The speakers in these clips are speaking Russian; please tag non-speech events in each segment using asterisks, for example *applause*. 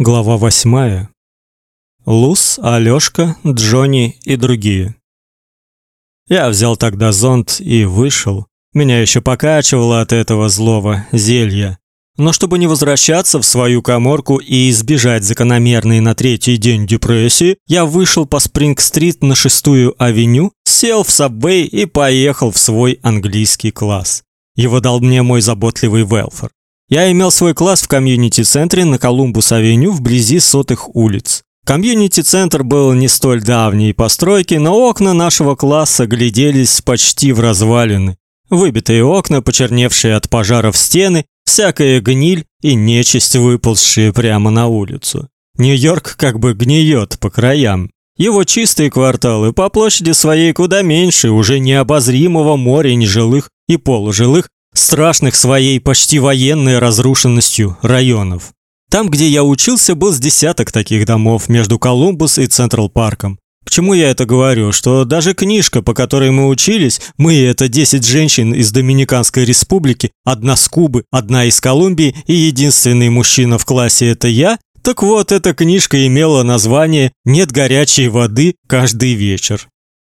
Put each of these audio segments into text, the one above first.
Глава восьмая. Лус, Алёшка, Джонни и другие. Я взял тогда зонт и вышел. Меня еще покачивало от этого злого зелья. Но чтобы не возвращаться в свою каморку и избежать закономерной на третий день депрессии, я вышел по Спринг-стрит на шестую авеню, сел в сабвей и поехал в свой английский класс. Его дал мне мой заботливый Велфор. Я имел свой класс в комьюнити-центре на Колумбус-авеню вблизи сотых улиц. Комьюнити-центр был не столь давней постройки, но окна нашего класса гляделись почти в развалины. Выбитые окна, почерневшие от пожаров стены, всякая гниль и нечисть, выползшие прямо на улицу. Нью-Йорк как бы гниет по краям. Его чистые кварталы по площади своей куда меньше уже необозримого моря нежилых и полужилых страшных своей почти военной разрушенностью районов. Там, где я учился, был с десяток таких домов между Колумбус и Централ-парком. Почему я это говорю? Что даже книжка, по которой мы учились, мы это 10 женщин из Доминиканской республики, одна с Кубы, одна из Колумбии и единственный мужчина в классе это я. Так вот, эта книжка имела название Нет горячей воды каждый вечер.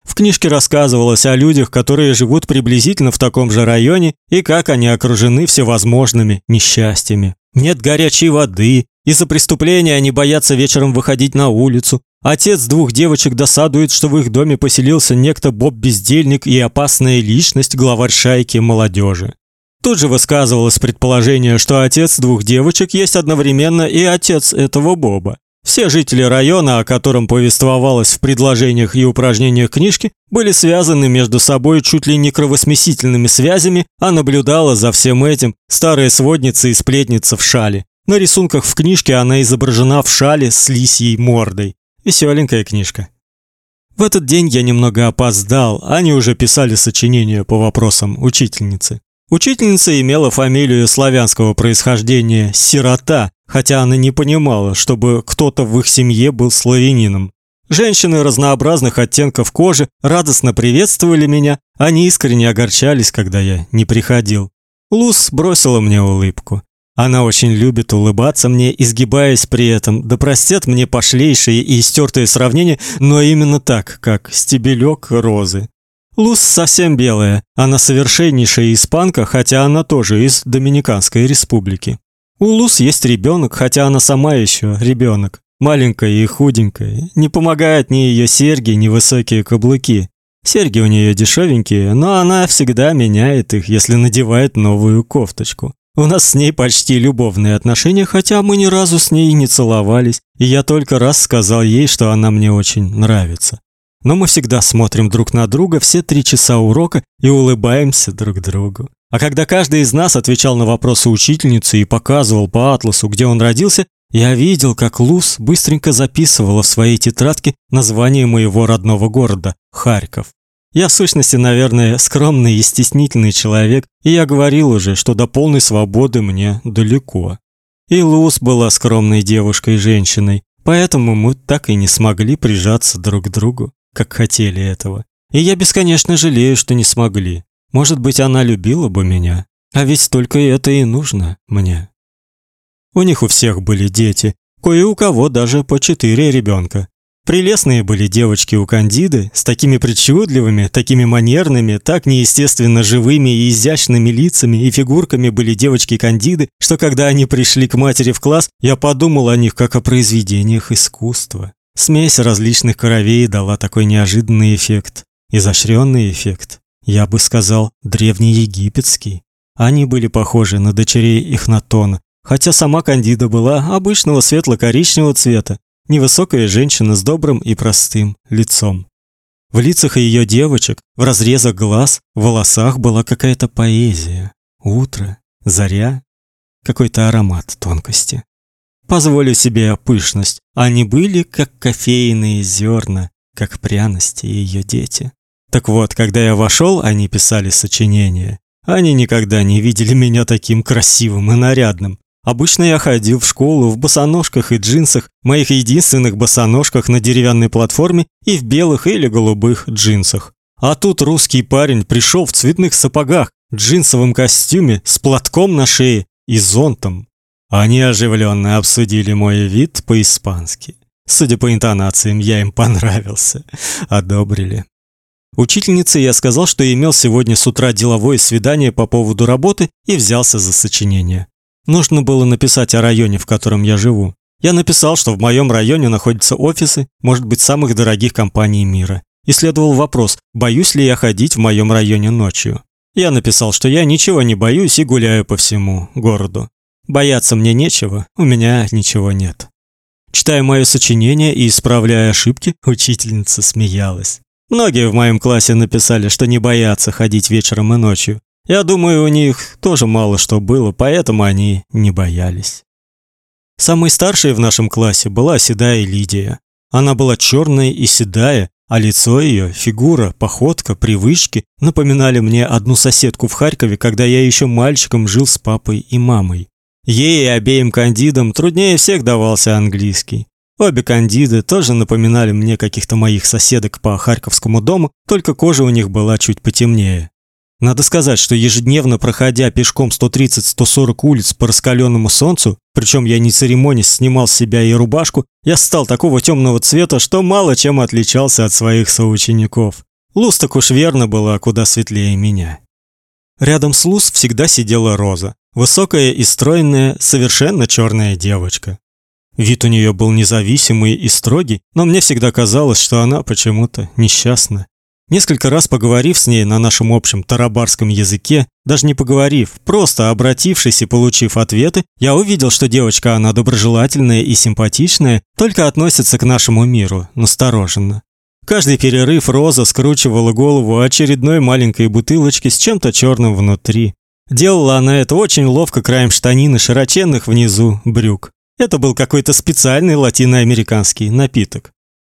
В книжке рассказывалось о людях, которые живут приблизительно в таком же районе и как они окружены всевозможными несчастьями. Нет горячей воды, из-за преступления они боятся вечером выходить на улицу. Отец двух девочек досадует, что в их доме поселился некто Боб-бездельник и опасная личность, главарь шайки молодежи. Тут же высказывалось предположение, что отец двух девочек есть одновременно и отец этого Боба. Все жители района, о котором повествовалось в предложениях и упражнениях книжки, были связаны между собой чуть ли не кровосмесительными связями, а наблюдала за всем этим старая сводница и сплетница в шале. На рисунках в книжке она изображена в шале с лисьей мордой. Веселенькая книжка. В этот день я немного опоздал, они уже писали сочинение по вопросам учительницы. Учительница имела фамилию славянского происхождения Сирота, хотя она не понимала, чтобы кто-то в их семье был славянином. Женщины разнообразных оттенков кожи радостно приветствовали меня, они искренне огорчались, когда я не приходил. Лус бросила мне улыбку. Она очень любит улыбаться мне, изгибаясь при этом. Да простят мне пошлейшие и истертые сравнения, но именно так, как стебелек розы. Лус совсем белая. Она совершеннейшая испанка, хотя она тоже из Доминиканской республики. У Лус есть ребенок, хотя она сама еще ребенок. Маленькая и худенькая. Не помогают ни ее серьги, ни высокие каблуки. Серьги у нее дешевенькие, но она всегда меняет их, если надевает новую кофточку. У нас с ней почти любовные отношения, хотя мы ни разу с ней не целовались, и я только раз сказал ей, что она мне очень нравится. Но мы всегда смотрим друг на друга все три часа урока и улыбаемся друг другу. А когда каждый из нас отвечал на вопросы учительницы и показывал по атласу, где он родился, я видел, как Лус быстренько записывала в своей тетрадке название моего родного города Харьков. Я в сущности, наверное, скромный и стеснительный человек, и я говорил уже, что до полной свободы мне далеко. И Лус была скромной девушкой-женщиной, поэтому мы так и не смогли прижаться друг к другу как хотели этого. И я бесконечно жалею, что не смогли. Может быть, она любила бы меня. А ведь только это и нужно мне. У них у всех были дети, кое у кого даже по четыре ребенка. Прелестные были девочки у Кандиды, с такими причудливыми, такими манерными, так неестественно живыми и изящными лицами и фигурками были девочки Кандиды, что когда они пришли к матери в класс, я подумал о них как о произведениях искусства. Смесь различных кровей дала такой неожиданный эффект, изощренный эффект. Я бы сказал, древнеегипетский. Они были похожи на дочерей Эхнатона, хотя сама Кандида была обычного светло-коричневого цвета, невысокая женщина с добрым и простым лицом. В лицах ее девочек, в разрезах глаз, в волосах была какая-то поэзия. Утро, заря, какой-то аромат тонкости. Позволю себе пышность. Они были как кофейные зерна, как пряности ее дети. Так вот, когда я вошел, они писали сочинения. Они никогда не видели меня таким красивым и нарядным. Обычно я ходил в школу в босоножках и джинсах, моих единственных босоножках на деревянной платформе и в белых или голубых джинсах. А тут русский парень пришел в цветных сапогах, джинсовом костюме, с платком на шее и зонтом. Они оживленно обсудили мой вид по-испански. Судя по интонациям, я им понравился. Одобрили. Учительнице я сказал, что имел сегодня с утра деловое свидание по поводу работы и взялся за сочинение. Нужно было написать о районе, в котором я живу. Я написал, что в моем районе находятся офисы, может быть, самых дорогих компаний мира. И следовал вопрос, боюсь ли я ходить в моем районе ночью. Я написал, что я ничего не боюсь и гуляю по всему городу. Бояться мне нечего, у меня ничего нет. Читая мое сочинение и исправляя ошибки, учительница смеялась. Многие в моем классе написали, что не боятся ходить вечером и ночью. Я думаю, у них тоже мало что было, поэтому они не боялись. Самой старшей в нашем классе была седая Лидия. Она была черная и седая, а лицо ее, фигура, походка, привычки напоминали мне одну соседку в Харькове, когда я еще мальчиком жил с папой и мамой. Ей и обеим кандидам труднее всех давался английский. Обе кандиды тоже напоминали мне каких-то моих соседок по Харьковскому дому, только кожа у них была чуть потемнее. Надо сказать, что ежедневно проходя пешком 130-140 улиц по раскаленному солнцу, причем я не церемонясь снимал с себя и рубашку, я стал такого темного цвета, что мало чем отличался от своих соучеников. Луз так уж верно была куда светлее меня. Рядом с Луз всегда сидела Роза, высокая и стройная, совершенно черная девочка. Вид у нее был независимый и строгий, но мне всегда казалось, что она почему-то несчастна. Несколько раз поговорив с ней на нашем общем тарабарском языке, даже не поговорив, просто обратившись и получив ответы, я увидел, что девочка она доброжелательная и симпатичная, только относится к нашему миру настороженно. Каждый перерыв Роза скручивала голову очередной маленькой бутылочки с чем-то черным внутри. Делала она это очень ловко краем штанины широченных внизу брюк. Это был какой-то специальный латиноамериканский напиток.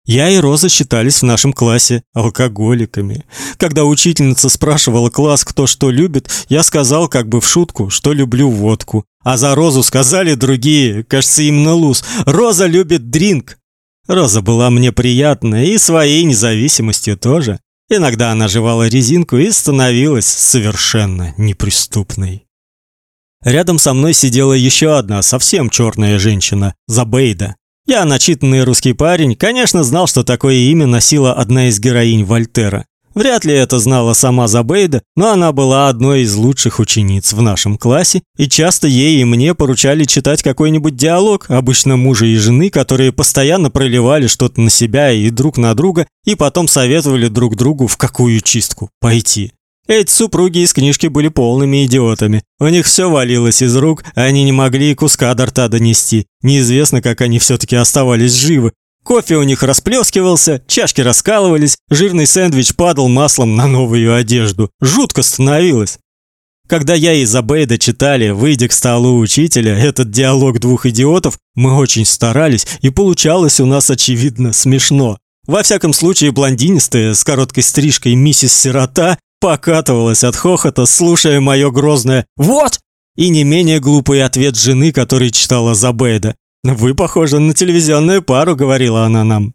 Я и Роза считались в нашем классе алкоголиками. Когда учительница спрашивала класс, кто что любит, я сказал как бы в шутку, что люблю водку. А за Розу сказали другие, кажется, именно Луз. Роза любит дринк. Роза была мне приятна и своей независимостью тоже. Иногда она жевала резинку и становилась совершенно неприступной. Рядом со мной сидела еще одна совсем черная женщина, Забейда. Я, начитанный русский парень, конечно, знал, что такое имя носила одна из героинь Вольтера. Вряд ли это знала сама Забейда, но она была одной из лучших учениц в нашем классе, и часто ей и мне поручали читать какой-нибудь диалог, обычно мужа и жены, которые постоянно проливали что-то на себя и друг на друга, и потом советовали друг другу, в какую чистку пойти. Эти супруги из книжки были полными идиотами. У них все валилось из рук, а они не могли и куска до рта донести. Неизвестно, как они все-таки оставались живы. Кофе у них расплескивался, чашки раскалывались, жирный сэндвич падал маслом на новую одежду. Жутко становилось. Когда я и Забейда читали, выйдя к столу учителя, этот диалог двух идиотов, мы очень старались, и получалось у нас очевидно смешно. Во всяком случае, блондинистая с короткой стрижкой миссис Сирота покатывалась от хохота, слушая мое грозное «Вот!» и не менее глупый ответ жены, который читала Забейда. «Вы похожи на телевизионную пару», — говорила она нам.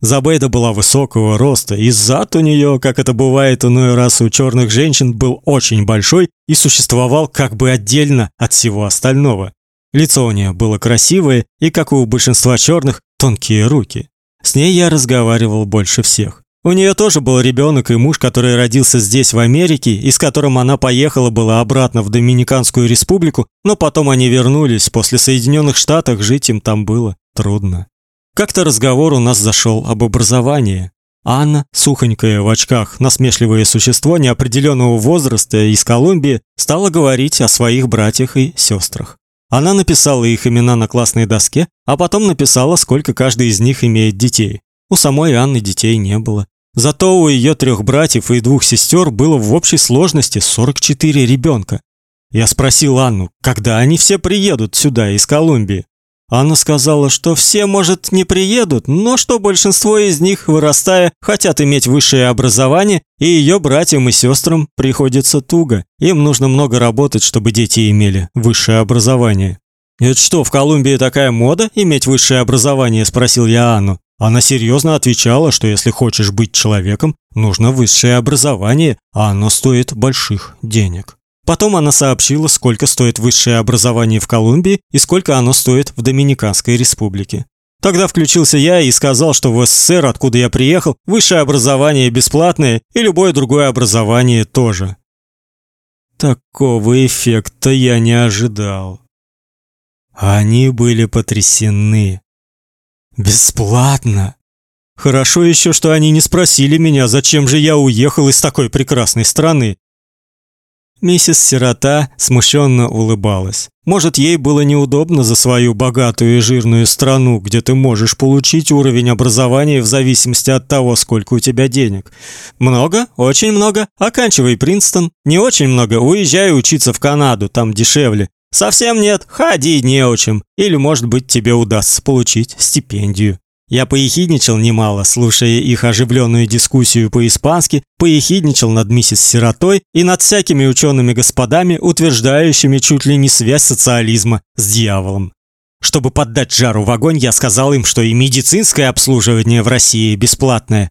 Забейда была высокого роста, и зад у нее, как это бывает иной раз у черных женщин, был очень большой и существовал как бы отдельно от всего остального. Лицо у нее было красивое, и, как у большинства черных, тонкие руки. С ней я разговаривал больше всех. У нее тоже был ребенок и муж, который родился здесь, в Америке, и с которым она поехала была обратно в Доминиканскую республику, но потом они вернулись, после Соединенных Штатов жить им там было трудно. Как-то разговор у нас зашел об образовании. Анна, сухонькая в очках, насмешливое существо неопределенного возраста из Колумбии, стала говорить о своих братьях и сестрах. Она написала их имена на классной доске, а потом написала, сколько каждый из них имеет детей. У самой Анны детей не было. Зато у ее трех братьев и двух сестер было в общей сложности 44 ребенка. Я спросил Анну, когда они все приедут сюда из Колумбии. Анна сказала, что все, может, не приедут, но что большинство из них, вырастая, хотят иметь высшее образование, и ее братьям и сестрам приходится туго. Им нужно много работать, чтобы дети имели высшее образование. «Это что, в Колумбии такая мода иметь высшее образование?» – спросил я Анну. Она серьезно отвечала, что если хочешь быть человеком, нужно высшее образование, а оно стоит больших денег. Потом она сообщила, сколько стоит высшее образование в Колумбии и сколько оно стоит в Доминиканской республике. Тогда включился я и сказал, что в СССР, откуда я приехал, высшее образование бесплатное и любое другое образование тоже. Такого эффекта я не ожидал. Они были потрясены. Бесплатно. Хорошо еще, что они не спросили меня, зачем же я уехал из такой прекрасной страны. Миссис Сирота смущенно улыбалась. Может, ей было неудобно за свою богатую и жирную страну, где ты можешь получить уровень образования в зависимости от того, сколько у тебя денег. Много? Очень много. Оканчивай Принстон. Не очень много. Уезжай учиться в Канаду, там дешевле. Совсем нет. Ходи не учим. Или, может быть, тебе удастся получить стипендию. Я поехидничал немало, слушая их оживленную дискуссию по-испански, поехидничал над миссис Сиротой и над всякими учеными господами, утверждающими чуть ли не связь социализма с дьяволом. Чтобы поддать жару в огонь, я сказал им, что и медицинское обслуживание в России бесплатное.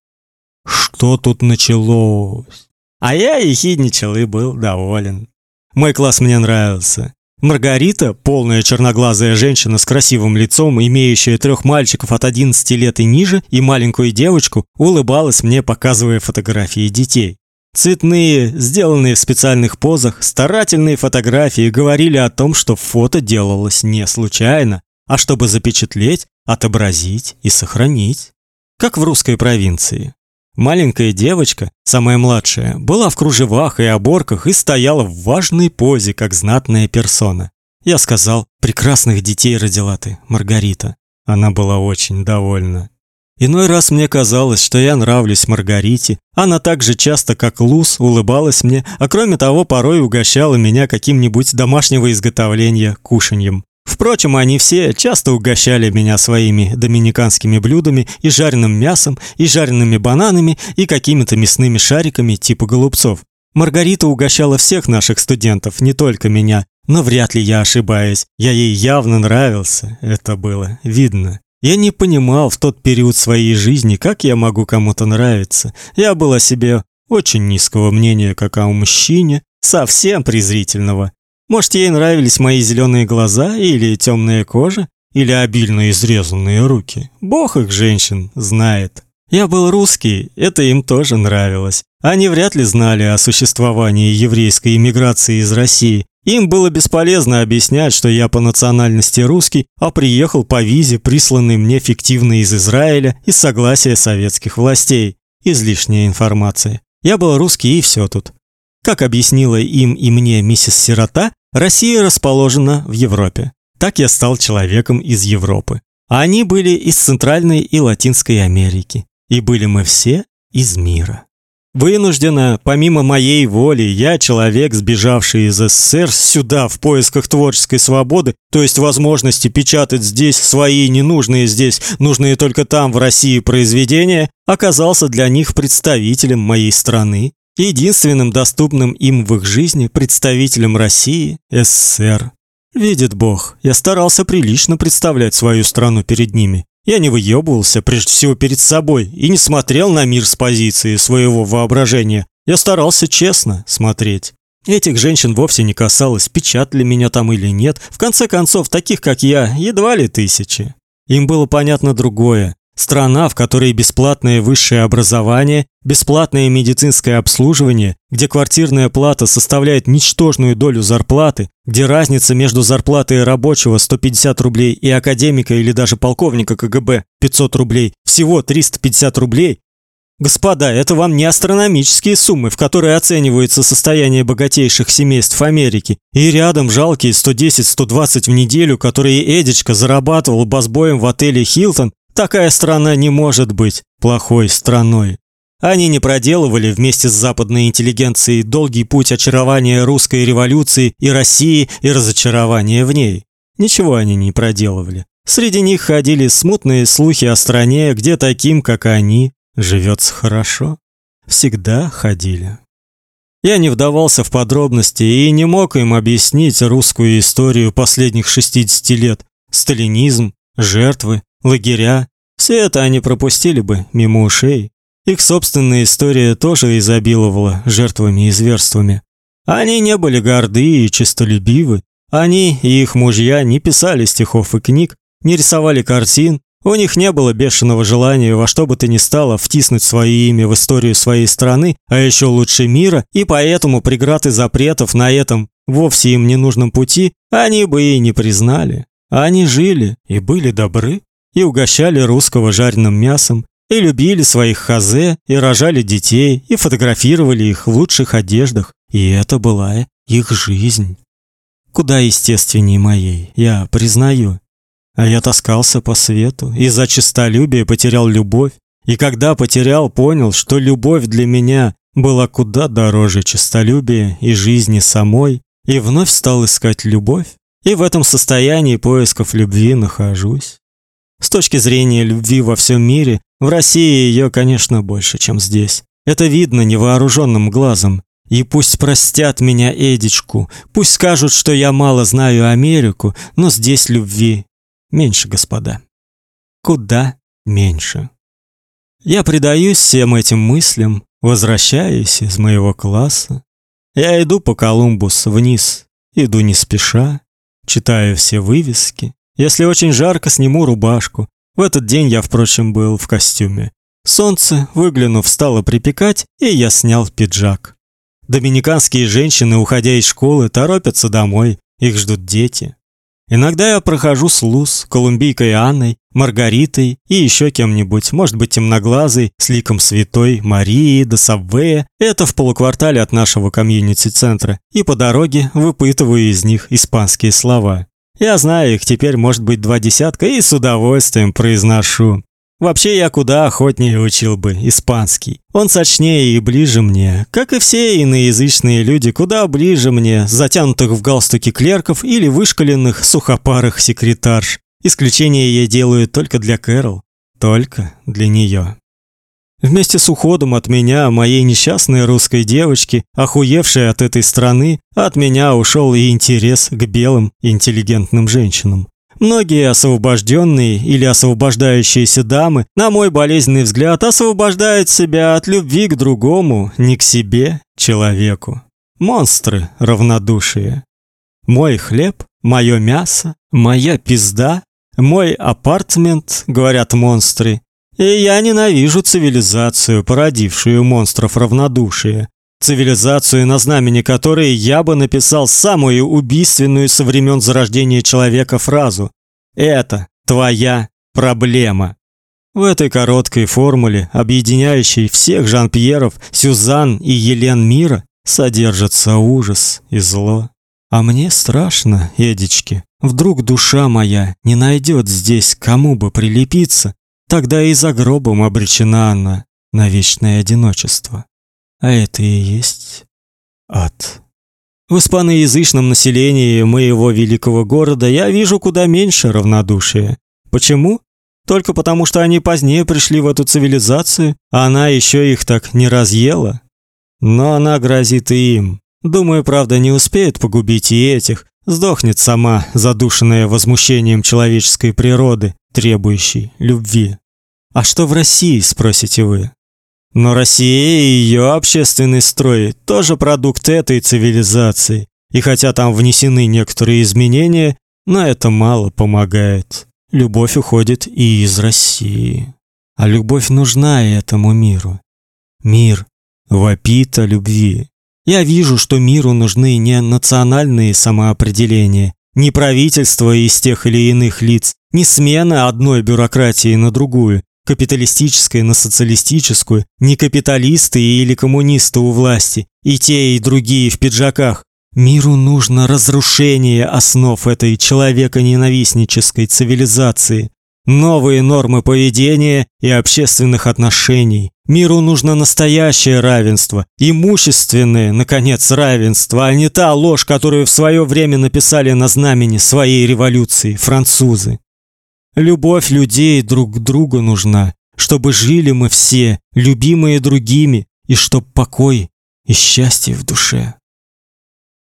Что тут началось? А я ехидничал и был доволен. Мой класс мне нравился. Маргарита, полная черноглазая женщина с красивым лицом, имеющая трех мальчиков от 11 лет и ниже, и маленькую девочку, улыбалась мне, показывая фотографии детей. Цветные, сделанные в специальных позах, старательные фотографии говорили о том, что фото делалось не случайно, а чтобы запечатлеть, отобразить и сохранить, как в русской провинции. Маленькая девочка, самая младшая, была в кружевах и оборках и стояла в важной позе, как знатная персона. Я сказал: "Прекрасных детей родила ты, Маргарита". Она была очень довольна. Иной раз мне казалось, что я нравлюсь Маргарите. Она так же часто, как Луз, улыбалась мне, а кроме того, порой угощала меня каким-нибудь домашнего изготовления кушаньем. Впрочем, они все часто угощали меня своими доминиканскими блюдами и жареным мясом, и жареными бананами, и какими-то мясными шариками типа голубцов. Маргарита угощала всех наших студентов, не только меня, но вряд ли я ошибаюсь. Я ей явно нравился, это было видно. Я не понимал в тот период своей жизни, как я могу кому-то нравиться. Я был о себе очень низкого мнения, как о мужчине, совсем презрительного. Может, ей нравились мои зеленые глаза или темная кожа, или обильно изрезанные руки. Бог их женщин знает. Я был русский, это им тоже нравилось. Они вряд ли знали о существовании еврейской иммиграции из России. Им было бесполезно объяснять, что я по национальности русский, а приехал по визе, присланной мне фиктивно из Израиля из согласия советских властей. Излишняя информация. Я был русский и все тут. Как объяснила им и мне миссис Сирота, Россия расположена в Европе. Так я стал человеком из Европы. А они были из Центральной и Латинской Америки. И были мы все из мира. Вынужденно, помимо моей воли, я, человек, сбежавший из СССР сюда в поисках творческой свободы, то есть возможности печатать здесь свои ненужные здесь, нужные только там, в России, произведения, оказался для них представителем моей страны единственным доступным им в их жизни представителем России, СССР. Видит Бог, я старался прилично представлять свою страну перед ними. Я не выебывался, прежде всего перед собой, и не смотрел на мир с позиции своего воображения. Я старался честно смотреть. Этих женщин вовсе не касалось, печатали меня там или нет. В конце концов, таких как я, едва ли тысячи. Им было понятно другое. Страна, в которой бесплатное высшее образование, бесплатное медицинское обслуживание, где квартирная плата составляет ничтожную долю зарплаты, где разница между зарплатой рабочего 150 рублей и академика или даже полковника КГБ 500 рублей, всего 350 рублей. Господа, это вам не астрономические суммы, в которые оценивается состояние богатейших семейств Америки, и рядом жалкие 110-120 в неделю, которые Эдичка зарабатывал басбоем в отеле Хилтон Такая страна не может быть плохой страной. Они не проделывали вместе с западной интеллигенцией долгий путь очарования русской революции и России и разочарования в ней. Ничего они не проделывали. Среди них ходили смутные слухи о стране, где таким, как они, живется хорошо. Всегда ходили. Я не вдавался в подробности и не мог им объяснить русскую историю последних 60 лет. Сталинизм, жертвы, лагеря. Все это они пропустили бы мимо ушей. Их собственная история тоже изобиловала жертвами и зверствами. Они не были горды и честолюбивы. Они и их мужья не писали стихов и книг, не рисовали картин, у них не было бешеного желания во что бы то ни стало втиснуть свое имя в историю своей страны, а еще лучше мира, и поэтому преград запретов на этом вовсе им не нужном пути они бы и не признали. Они жили и были добры, и угощали русского жареным мясом, и любили своих хазе, и рожали детей, и фотографировали их в лучших одеждах, и это была их жизнь. Куда естественнее моей, я признаю. А я таскался по свету, из-за честолюбия потерял любовь, и когда потерял, понял, что любовь для меня была куда дороже честолюбия и жизни самой, и вновь стал искать любовь, и в этом состоянии поисков любви нахожусь. С точки зрения любви во всем мире, в России ее, конечно, больше, чем здесь. Это видно невооруженным глазом. И пусть простят меня Эдичку, пусть скажут, что я мало знаю Америку, но здесь любви меньше, господа. Куда меньше. Я предаюсь всем этим мыслям, возвращаюсь из моего класса. Я иду по Колумбус вниз, иду не спеша, читаю все вывески. Если очень жарко, сниму рубашку. В этот день я, впрочем, был в костюме. Солнце, выглянув, стало припекать, и я снял пиджак. Доминиканские женщины, уходя из школы, торопятся домой, их ждут дети. Иногда я прохожу с Луз, Колумбийкой Анной, Маргаритой и еще кем-нибудь, может быть, темноглазой, с ликом святой Марии до Сабвея. Это в полуквартале от нашего комьюнити-центра. И по дороге выпытываю из них испанские слова. Я знаю их теперь, может быть, два десятка, и с удовольствием произношу. Вообще я куда охотнее учил бы испанский. Он сочнее и ближе мне, как и все иноязычные люди, куда ближе мне, затянутых в галстуки клерков или вышколенных сухопарых секретарш. Исключение я делаю только для Кэрол, только для нее. Вместе с уходом от меня, моей несчастной русской девочки, охуевшей от этой страны, от меня ушел и интерес к белым интеллигентным женщинам. Многие освобожденные или освобождающиеся дамы, на мой болезненный взгляд, освобождают себя от любви к другому, не к себе, человеку. Монстры равнодушие. Мой хлеб, мое мясо, моя пизда, мой апартмент, говорят монстры. И я ненавижу цивилизацию, породившую монстров равнодушия. Цивилизацию, на знамени которой я бы написал самую убийственную со времен зарождения человека фразу «Это твоя проблема». В этой короткой формуле, объединяющей всех Жан-Пьеров, Сюзан и Елен мира, содержится ужас и зло. А мне страшно, Эдички. Вдруг душа моя не найдет здесь кому бы прилепиться, тогда и за гробом обречена она на вечное одиночество. А это и есть ад. В испаноязычном населении моего великого города я вижу куда меньше равнодушия. Почему? Только потому, что они позднее пришли в эту цивилизацию, а она еще их так не разъела. Но она грозит и им. Думаю, правда, не успеет погубить и этих. Сдохнет сама, задушенная возмущением человеческой природы, требующей любви. А что в России, спросите вы? Но Россия и ее общественный строй тоже продукт этой цивилизации. И хотя там внесены некоторые изменения, но это мало помогает. Любовь уходит и из России. А любовь нужна этому миру. Мир вопит о любви. Я вижу, что миру нужны не национальные самоопределения, не правительство из тех или иных лиц, не смена одной бюрократии на другую, капиталистической на социалистическую, не капиталисты или коммунисты у власти, и те, и другие в пиджаках. Миру нужно разрушение основ этой человеконенавистнической цивилизации, новые нормы поведения и общественных отношений. Миру нужно настоящее равенство, имущественное, наконец, равенство, а не та ложь, которую в свое время написали на знамени своей революции французы. Любовь людей друг к другу нужна, чтобы жили мы все, любимые другими, и чтоб покой и счастье в душе.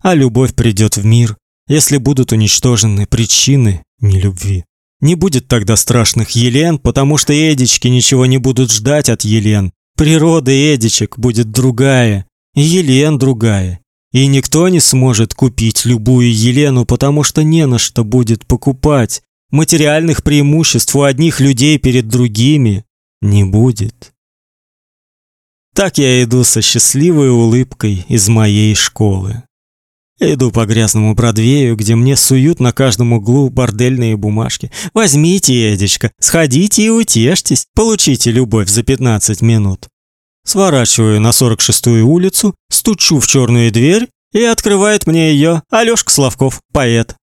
А любовь придет в мир, если будут уничтожены причины нелюбви. Не будет тогда страшных Елен, потому что Эдички ничего не будут ждать от Елен. Природа Эдичек будет другая, и Елен другая. И никто не сможет купить любую Елену, потому что не на что будет покупать. Материальных преимуществ у одних людей перед другими не будет. Так я иду со счастливой улыбкой из моей школы. Иду по грязному Бродвею, где мне суют на каждом углу бордельные бумажки. Возьмите, Эдичка, сходите и утешьтесь, получите любовь за 15 минут. Сворачиваю на 46-ю улицу, стучу в черную дверь, и открывает мне ее Алёшка Славков, поэт.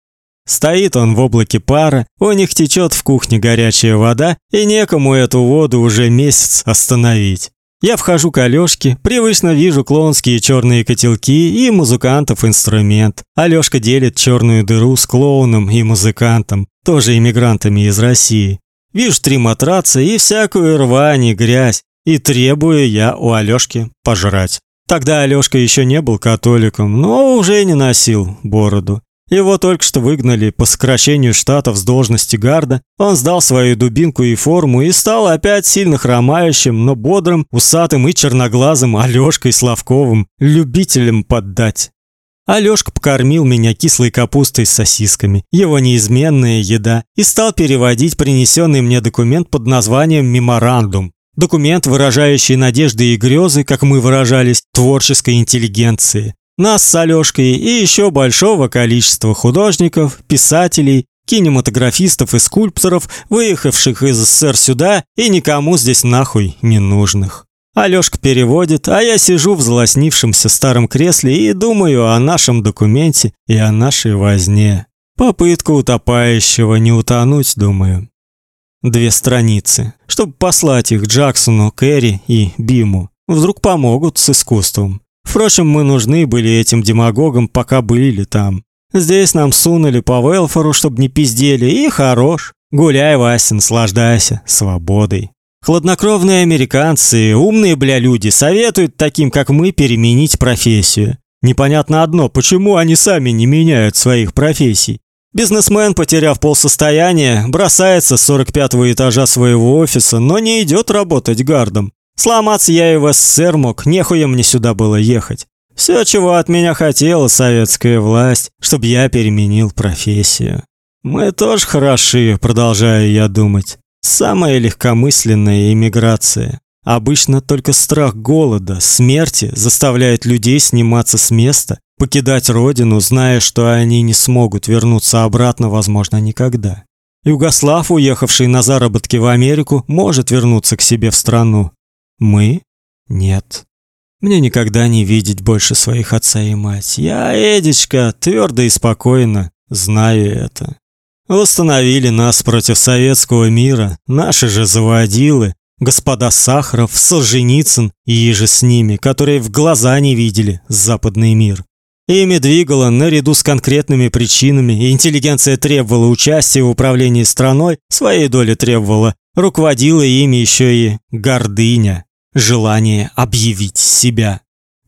Стоит он в облаке пара, у них течет в кухне горячая вода, и некому эту воду уже месяц остановить. Я вхожу к Алёшке, привычно вижу клоунские черные котелки и музыкантов инструмент. Алёшка делит черную дыру с клоуном и музыкантом, тоже иммигрантами из России. Вижу три матраца и всякую рвань и грязь, и требую я у Алёшки пожрать. Тогда Алёшка еще не был католиком, но уже не носил бороду. Его только что выгнали по сокращению штатов с должности гарда. Он сдал свою дубинку и форму и стал опять сильно хромающим, но бодрым, усатым и черноглазым Алёшкой Славковым, любителем поддать. Алёшка покормил меня кислой капустой с сосисками, его неизменная еда, и стал переводить принесенный мне документ под названием меморандум. Документ, выражающий надежды и грезы, как мы выражались, творческой интеллигенции. Нас с Алёшкой и еще большого количества художников, писателей, кинематографистов и скульпторов, выехавших из СССР сюда и никому здесь нахуй не нужных. Алёшка переводит, а я сижу в залоснившемся старом кресле и думаю о нашем документе и о нашей возне. Попытка утопающего не утонуть, думаю. Две страницы, чтобы послать их Джексону, Кэрри и Биму. Вдруг помогут с искусством. Впрочем, мы нужны были этим демагогам, пока были там. Здесь нам сунули по велфору, чтобы не пиздели, и хорош. Гуляй, Вася, наслаждайся свободой. Хладнокровные американцы, умные бля люди, советуют таким, как мы, переменить профессию. Непонятно одно, почему они сами не меняют своих профессий. Бизнесмен, потеряв полсостояния, бросается с 45-го этажа своего офиса, но не идет работать гардом. Сломаться я и в СССР мог, нехуя мне сюда было ехать. Все, чего от меня хотела советская власть, чтобы я переменил профессию. Мы тоже хороши, продолжаю я думать. Самая легкомысленная иммиграция. Обычно только страх голода, смерти заставляет людей сниматься с места, покидать родину, зная, что они не смогут вернуться обратно, возможно, никогда. Югослав, уехавший на заработки в Америку, может вернуться к себе в страну, мы? Нет. Мне никогда не видеть больше своих отца и мать. Я, Эдичка, твердо и спокойно знаю это. Восстановили нас против советского мира, наши же заводилы, господа Сахаров, Солженицын и же с ними, которые в глаза не видели западный мир. Ими двигала наряду с конкретными причинами, интеллигенция требовала участия в управлении страной, своей доли требовала, руководила ими еще и гордыня желание объявить себя.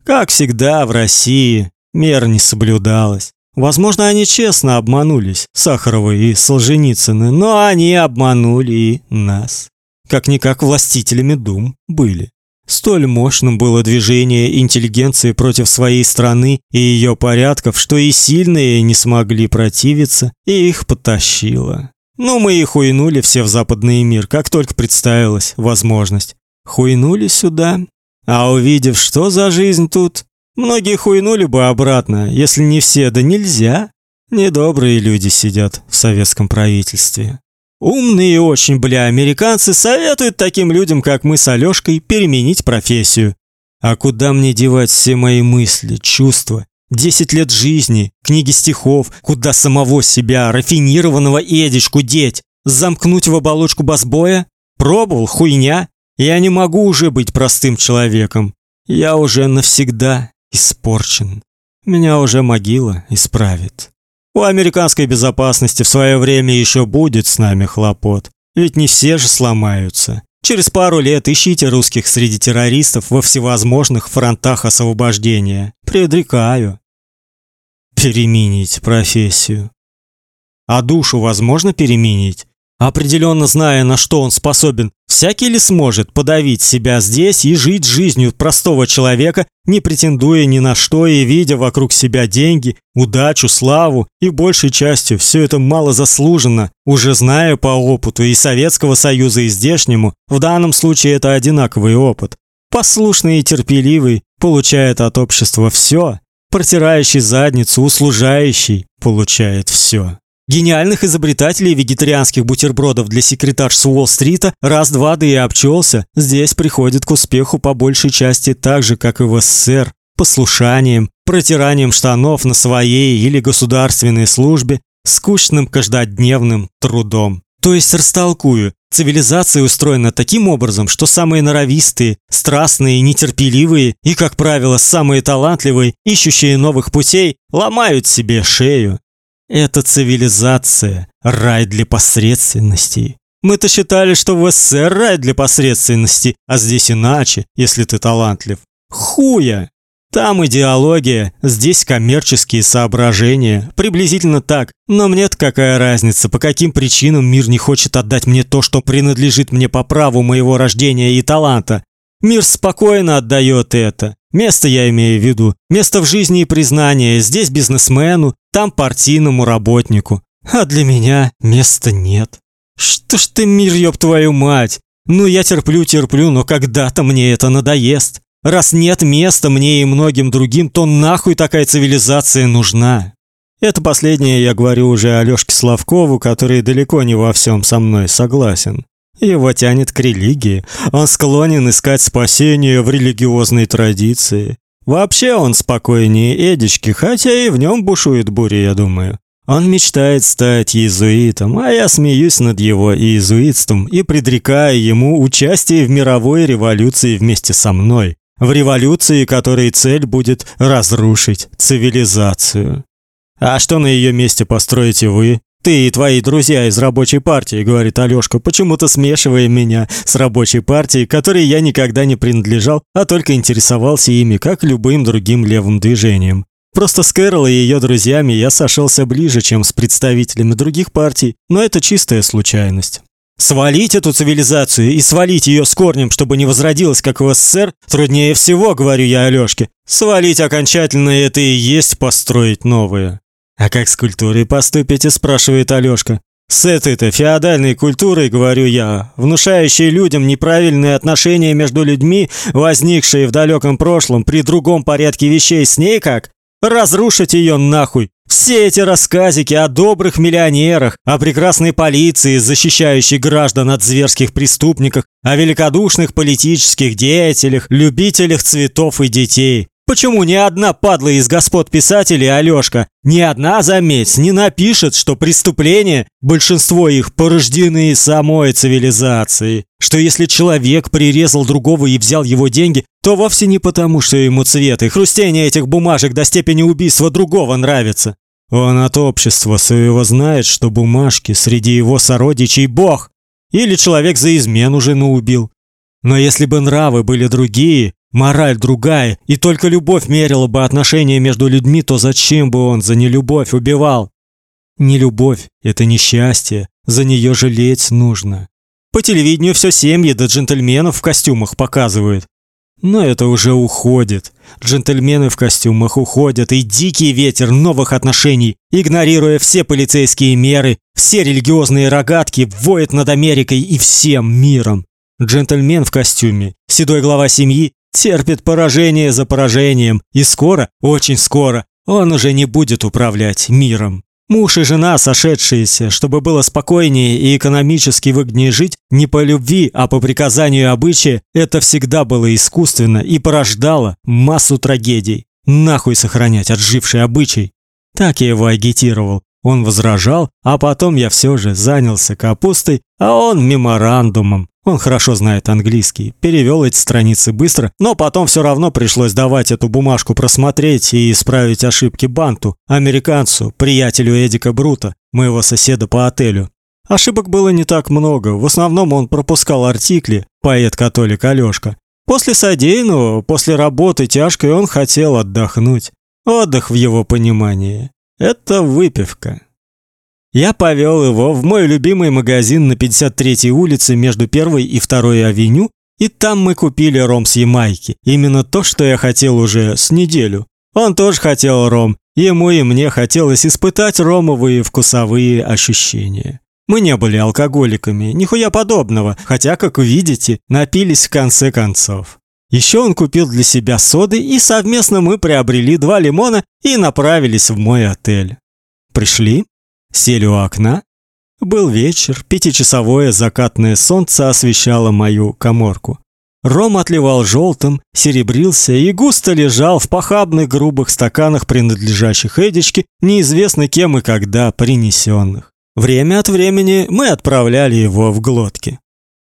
Как всегда в России мер не соблюдалось. Возможно, они честно обманулись, Сахаровы и Солженицыны, но они обманули и нас. Как-никак властителями дум были. Столь мощным было движение интеллигенции против своей страны и ее порядков, что и сильные не смогли противиться, и их потащило. Ну, мы и хуйнули все в западный мир, как только представилась возможность хуйнули сюда, а увидев, что за жизнь тут, многие хуйнули бы обратно, если не все, да нельзя. Недобрые люди сидят в советском правительстве. Умные очень, бля, американцы советуют таким людям, как мы с Алёшкой, переменить профессию. А куда мне девать все мои мысли, чувства, десять лет жизни, книги стихов, куда самого себя, рафинированного Эдичку деть? Замкнуть в оболочку басбоя? Пробовал, хуйня. Я не могу уже быть простым человеком. Я уже навсегда испорчен. Меня уже могила исправит. У американской безопасности в свое время еще будет с нами хлопот. Ведь не все же сломаются. Через пару лет ищите русских среди террористов во всевозможных фронтах освобождения. Предрекаю. Переменить профессию. А душу возможно переменить? Определенно зная, на что он способен, Всякий ли сможет подавить себя здесь и жить жизнью простого человека, не претендуя ни на что и видя вокруг себя деньги, удачу, славу и большей частью все это мало заслуженно, уже зная по опыту и Советского Союза и здешнему, в данном случае это одинаковый опыт. Послушный и терпеливый получает от общества все, протирающий задницу, услужающий получает все. Гениальных изобретателей вегетарианских бутербродов для секретарш с Уолл-стрита раз-два да и обчелся. Здесь приходит к успеху по большей части так же, как и в СССР, послушанием, протиранием штанов на своей или государственной службе, скучным каждодневным трудом. То есть растолкую, цивилизация устроена таким образом, что самые норовистые, страстные, нетерпеливые и, как правило, самые талантливые, ищущие новых путей, ломают себе шею. Это цивилизация, рай для посредственностей. Мы-то считали, что в СССР рай для посредственности, а здесь иначе, если ты талантлив. Хуя! Там идеология, здесь коммерческие соображения. Приблизительно так. Но мне-то какая разница, по каким причинам мир не хочет отдать мне то, что принадлежит мне по праву моего рождения и таланта. Мир спокойно отдает это. Место я имею в виду. Место в жизни и признание. Здесь бизнесмену, там партийному работнику. А для меня места нет. Что ж ты, мир, ёб твою мать? Ну, я терплю, терплю, но когда-то мне это надоест. Раз нет места мне и многим другим, то нахуй такая цивилизация нужна? Это последнее я говорю уже Алёшке Славкову, который далеко не во всем со мной согласен. Его тянет к религии. Он склонен искать спасение в религиозной традиции. Вообще он спокойнее Эдички, хотя и в нем бушует буря, я думаю. Он мечтает стать иезуитом, а я смеюсь над его иезуитством и предрекаю ему участие в мировой революции вместе со мной. В революции, которой цель будет разрушить цивилизацию. А что на ее месте построите вы? Ты и твои друзья из рабочей партии, говорит Алёшка, почему-то смешивая меня с рабочей партией, которой я никогда не принадлежал, а только интересовался ими, как любым другим левым движением. Просто с Кэрол и ее друзьями я сошелся ближе, чем с представителями других партий, но это чистая случайность. Свалить эту цивилизацию и свалить ее с корнем, чтобы не возродилась, как в СССР, труднее всего, говорю я Алёшке. Свалить окончательно это и есть построить новое. А как с культурой поступите, спрашивает Алёшка. С этой-то феодальной культурой, говорю я, внушающей людям неправильные отношения между людьми, возникшие в далеком прошлом при другом порядке вещей, с ней как? Разрушить ее нахуй. Все эти рассказики о добрых миллионерах, о прекрасной полиции, защищающей граждан от зверских преступников, о великодушных политических деятелях, любителях цветов и детей. Почему ни одна падла из господ писателей, Алёшка, ни одна, заметь, не напишет, что преступления, большинство их порождены самой цивилизацией, что если человек прирезал другого и взял его деньги, то вовсе не потому, что ему цвет и хрустение этих бумажек до степени убийства другого нравится. Он от общества своего знает, что бумажки среди его сородичей бог, или человек за измену жену убил. Но если бы нравы были другие, Мораль другая, и только любовь мерила бы отношения между людьми, то зачем бы он за нелюбовь убивал? Не любовь это несчастье, за нее жалеть нужно. По телевидению все семьи да джентльменов в костюмах показывают. Но это уже уходит. Джентльмены в костюмах уходят, и дикий ветер новых отношений, игнорируя все полицейские меры, все религиозные рогатки, воет над Америкой и всем миром. Джентльмен в костюме, седой глава семьи, терпит поражение за поражением, и скоро, очень скоро, он уже не будет управлять миром. Муж и жена, сошедшиеся, чтобы было спокойнее и экономически выгоднее жить, не по любви, а по приказанию обычая, это всегда было искусственно и порождало массу трагедий. Нахуй сохранять отживший обычай. Так я его агитировал. Он возражал, а потом я все же занялся капустой, а он меморандумом. Он хорошо знает английский, перевел эти страницы быстро, но потом все равно пришлось давать эту бумажку просмотреть и исправить ошибки Банту, американцу, приятелю Эдика Брута, моего соседа по отелю. Ошибок было не так много, в основном он пропускал артикли, поэт-католик Алёшка. После содеянного, после работы тяжкой он хотел отдохнуть. Отдых в его понимании – это выпивка. Я повел его в мой любимый магазин на 53-й улице между 1 и 2 авеню, и там мы купили ром с Ямайки. Именно то, что я хотел уже с неделю. Он тоже хотел ром. Ему и мне хотелось испытать ромовые вкусовые ощущения. Мы не были алкоголиками, нихуя подобного, хотя, как видите, напились в конце концов. Еще он купил для себя соды, и совместно мы приобрели два лимона и направились в мой отель. Пришли, Сели у окна. Был вечер, пятичасовое закатное солнце освещало мою каморку. Ром отливал желтым, серебрился и густо лежал в похабных грубых стаканах, принадлежащих Эдичке, неизвестно кем и когда принесенных. Время от времени мы отправляли его в глотки.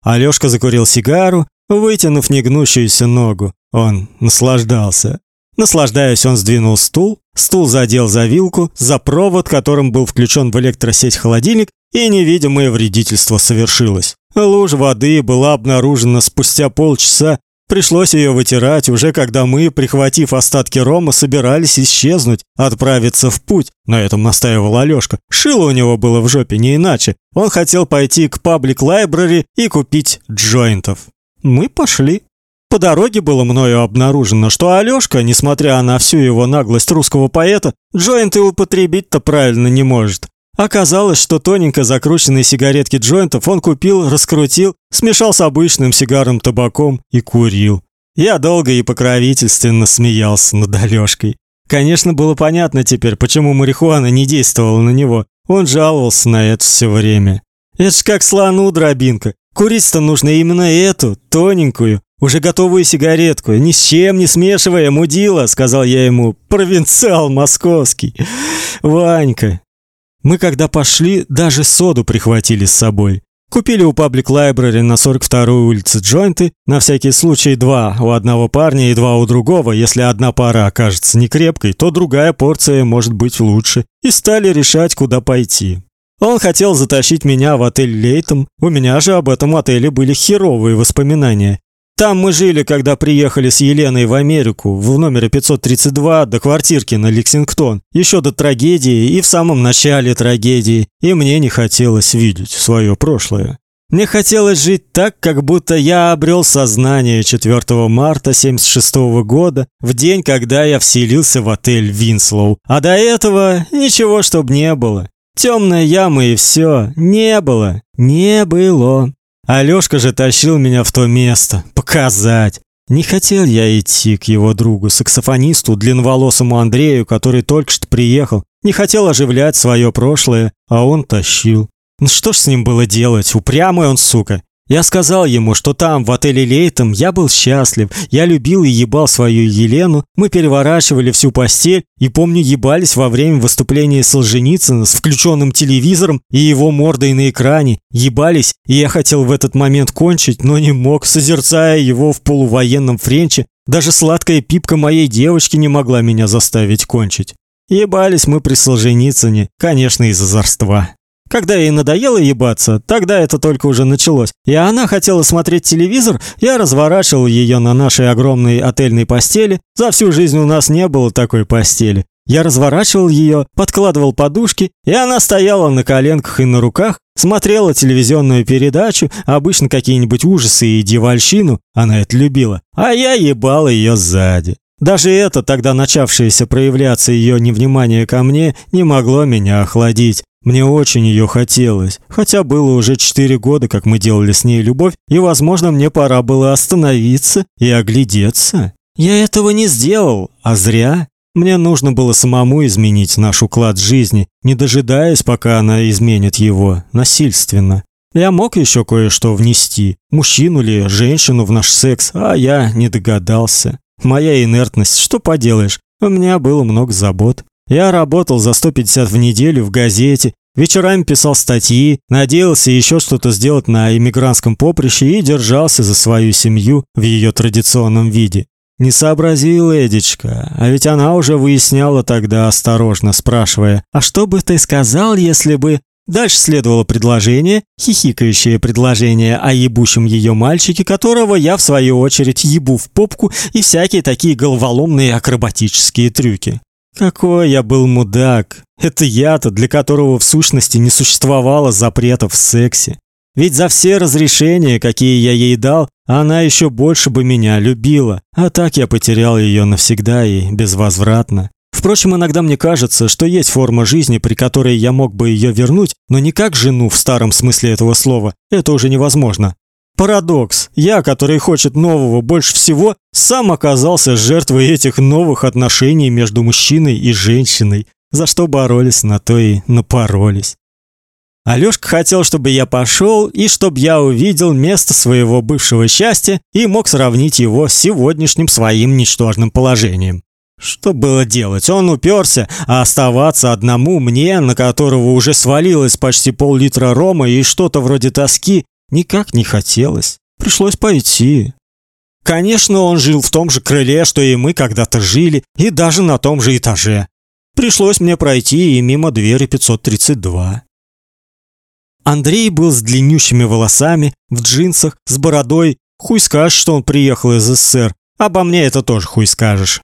Алёшка закурил сигару, вытянув негнущуюся ногу. Он наслаждался. Наслаждаясь, он сдвинул стул, стул задел за вилку, за провод, которым был включен в электросеть холодильник, и невидимое вредительство совершилось. Лужа воды была обнаружена спустя полчаса. Пришлось ее вытирать уже когда мы, прихватив остатки рома, собирались исчезнуть, отправиться в путь. На этом настаивал Алёшка. Шило у него было в жопе не иначе. Он хотел пойти к паблик лайбрери и купить джойнтов. Мы пошли. По дороге было мною обнаружено, что Алёшка, несмотря на всю его наглость русского поэта, джойнты употребить-то правильно не может. Оказалось, что тоненько закрученные сигаретки джойнтов он купил, раскрутил, смешал с обычным сигарным табаком и курил. Я долго и покровительственно смеялся над Алёшкой. Конечно, было понятно теперь, почему марихуана не действовала на него. Он жаловался на это все время. Это ж как слону дробинка. Курить-то нужно именно эту, тоненькую, уже готовую сигаретку, ни с чем не смешивая, мудила, сказал я ему, провинциал московский. Ванька. Мы когда пошли, даже соду прихватили с собой. Купили у Public Library на 42-й улице джойнты, на всякий случай два у одного парня и два у другого. Если одна пара окажется некрепкой, то другая порция может быть лучше. И стали решать, куда пойти. Он хотел затащить меня в отель Лейтом. У меня же об этом отеле были херовые воспоминания. Там мы жили, когда приехали с Еленой в Америку, в номере 532 до квартирки на Лексингтон, еще до трагедии и в самом начале трагедии, и мне не хотелось видеть свое прошлое. Мне хотелось жить так, как будто я обрел сознание 4 марта 76 года, в день, когда я вселился в отель Винслоу. А до этого ничего, чтоб не было. Темная яма и все. Не было. Не было. Алёшка же тащил меня в то место, показать. Не хотел я идти к его другу, саксофонисту, длинноволосому Андрею, который только что приехал. Не хотел оживлять свое прошлое, а он тащил. Ну что ж с ним было делать? Упрямый он, сука. Я сказал ему, что там, в отеле Лейтом, я был счастлив. Я любил и ебал свою Елену. Мы переворачивали всю постель. И помню, ебались во время выступления Солженицына с включенным телевизором и его мордой на экране. Ебались, и я хотел в этот момент кончить, но не мог, созерцая его в полувоенном френче. Даже сладкая пипка моей девочки не могла меня заставить кончить. Ебались мы при Солженицыне, конечно, из озорства. Когда ей надоело ебаться, тогда это только уже началось. И она хотела смотреть телевизор, я разворачивал ее на нашей огромной отельной постели. За всю жизнь у нас не было такой постели. Я разворачивал ее, подкладывал подушки, и она стояла на коленках и на руках, смотрела телевизионную передачу, обычно какие-нибудь ужасы и дьявольщину, она это любила, а я ебал ее сзади. Даже это тогда начавшееся проявляться ее невнимание ко мне не могло меня охладить. Мне очень ее хотелось, хотя было уже четыре года, как мы делали с ней любовь, и, возможно, мне пора было остановиться и оглядеться. Я этого не сделал, а зря. Мне нужно было самому изменить наш уклад жизни, не дожидаясь, пока она изменит его насильственно. Я мог еще кое-что внести, мужчину или женщину в наш секс, а я не догадался. Моя инертность, что поделаешь? У меня было много забот. Я работал за 150 в неделю в газете, вечерами писал статьи, надеялся еще что-то сделать на иммигрантском поприще и держался за свою семью в ее традиционном виде. Не сообразил Эдичка, а ведь она уже выясняла тогда осторожно, спрашивая: "А что бы ты сказал, если бы Дальше следовало предложение, хихикающее предложение о ебущем ее мальчике, которого я в свою очередь ебу в попку и всякие такие головоломные акробатические трюки. Какой я был мудак. Это я-то, для которого в сущности не существовало запретов в сексе. Ведь за все разрешения, какие я ей дал, она еще больше бы меня любила. А так я потерял ее навсегда и безвозвратно. Впрочем, иногда мне кажется, что есть форма жизни, при которой я мог бы ее вернуть, но не как жену в старом смысле этого слова. Это уже невозможно. Парадокс. Я, который хочет нового больше всего, сам оказался жертвой этих новых отношений между мужчиной и женщиной. За что боролись, на то и напоролись. Алёшка хотел, чтобы я пошел и чтобы я увидел место своего бывшего счастья и мог сравнить его с сегодняшним своим ничтожным положением. Что было делать? Он уперся, а оставаться одному мне, на которого уже свалилось почти пол-литра рома и что-то вроде тоски, никак не хотелось. Пришлось пойти. Конечно, он жил в том же крыле, что и мы когда-то жили, и даже на том же этаже. Пришлось мне пройти и мимо двери 532. Андрей был с длиннющими волосами, в джинсах, с бородой. Хуй скажешь, что он приехал из СССР. Обо мне это тоже хуй скажешь.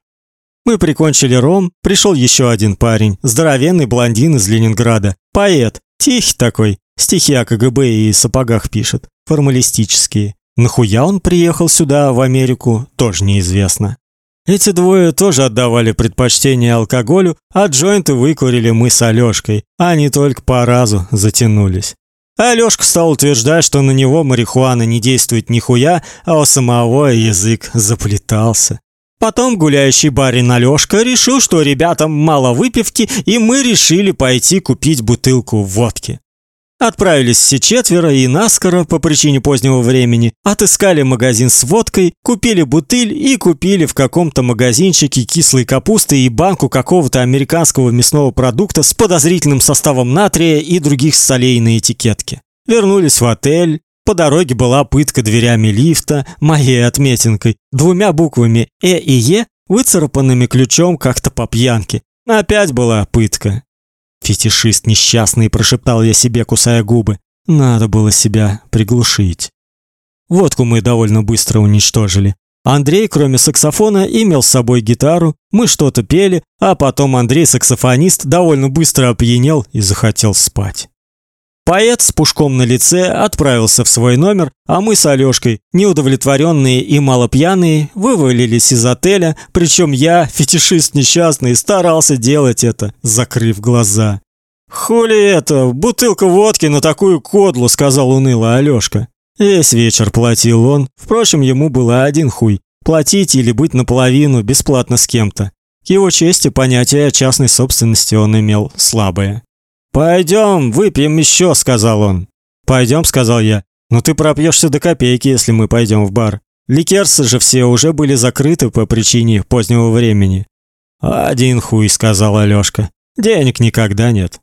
Мы прикончили ром, пришел еще один парень, здоровенный блондин из Ленинграда, поэт, тихий такой, стихи о КГБ и сапогах пишет, формалистические. Нахуя он приехал сюда, в Америку, тоже неизвестно. Эти двое тоже отдавали предпочтение алкоголю, а джойнты выкурили мы с Алёшкой, не только по разу затянулись. Алёшка стал утверждать, что на него марихуана не действует нихуя, а у самого язык заплетался. Потом гуляющий барин Алёшка решил, что ребятам мало выпивки, и мы решили пойти купить бутылку водки. Отправились все четверо и наскоро по причине позднего времени отыскали магазин с водкой, купили бутыль и купили в каком-то магазинчике кислой капусты и банку какого-то американского мясного продукта с подозрительным составом натрия и других солей на этикетке. Вернулись в отель. По дороге была пытка дверями лифта, моей отметинкой, двумя буквами «Э» и «Е», выцарапанными ключом как-то по пьянке. Опять была пытка. Фетишист несчастный, прошептал я себе, кусая губы. Надо было себя приглушить. Водку мы довольно быстро уничтожили. Андрей, кроме саксофона, имел с собой гитару. Мы что-то пели, а потом Андрей, саксофонист, довольно быстро опьянел и захотел спать. Поэт с пушком на лице отправился в свой номер, а мы с Алёшкой, неудовлетворенные и малопьяные, вывалились из отеля, причем я, фетишист несчастный, старался делать это, закрыв глаза. «Хули это, бутылка водки на такую кодлу», — сказал уныло Алёшка. Весь вечер платил он, впрочем, ему было один хуй. Платить или быть наполовину бесплатно с кем-то. К его чести понятие о частной собственности он имел слабое. Пойдем, выпьем еще, сказал он. Пойдем, сказал я. Но ты пропьешься до копейки, если мы пойдем в бар. Ликерсы же все уже были закрыты по причине позднего времени. Один хуй, сказал Алёшка. Денег никогда нет.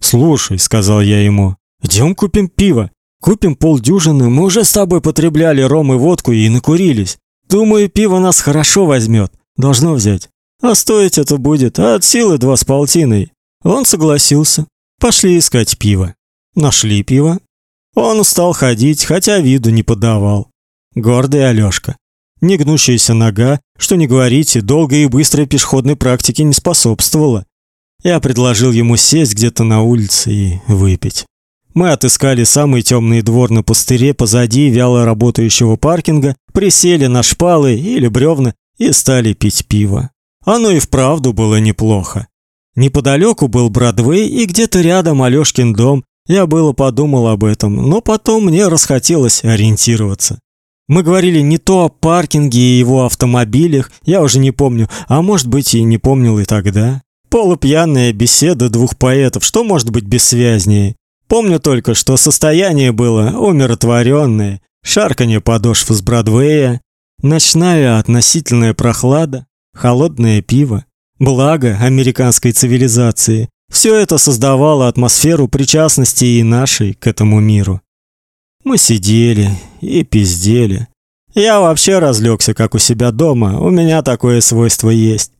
Слушай, сказал я ему. Идем купим пиво. Купим полдюжины, мы уже с тобой потребляли ром и водку и накурились. Думаю, пиво нас хорошо возьмет. Должно взять. А стоить это будет от силы два с полтиной. Он согласился. Пошли искать пиво. Нашли пиво. Он стал ходить, хотя виду не подавал. Гордый Алёшка. Негнущаяся нога, что не говорите, долгой и быстрой пешеходной практике не способствовала. Я предложил ему сесть где-то на улице и выпить. Мы отыскали самый темный двор на пустыре позади вяло работающего паркинга, присели на шпалы или бревна и стали пить пиво. Оно и вправду было неплохо. Неподалеку был Бродвей и где-то рядом Алёшкин дом. Я было подумал об этом, но потом мне расхотелось ориентироваться. Мы говорили не то о паркинге и его автомобилях, я уже не помню, а может быть и не помнил и тогда. Полупьяная беседа двух поэтов, что может быть бессвязнее? Помню только, что состояние было умиротворенное, шарканье подошв с Бродвея, ночная относительная прохлада, холодное пиво. Благо американской цивилизации. Все это создавало атмосферу причастности и нашей к этому миру. Мы сидели и пиздели. Я вообще разлегся, как у себя дома. У меня такое свойство есть.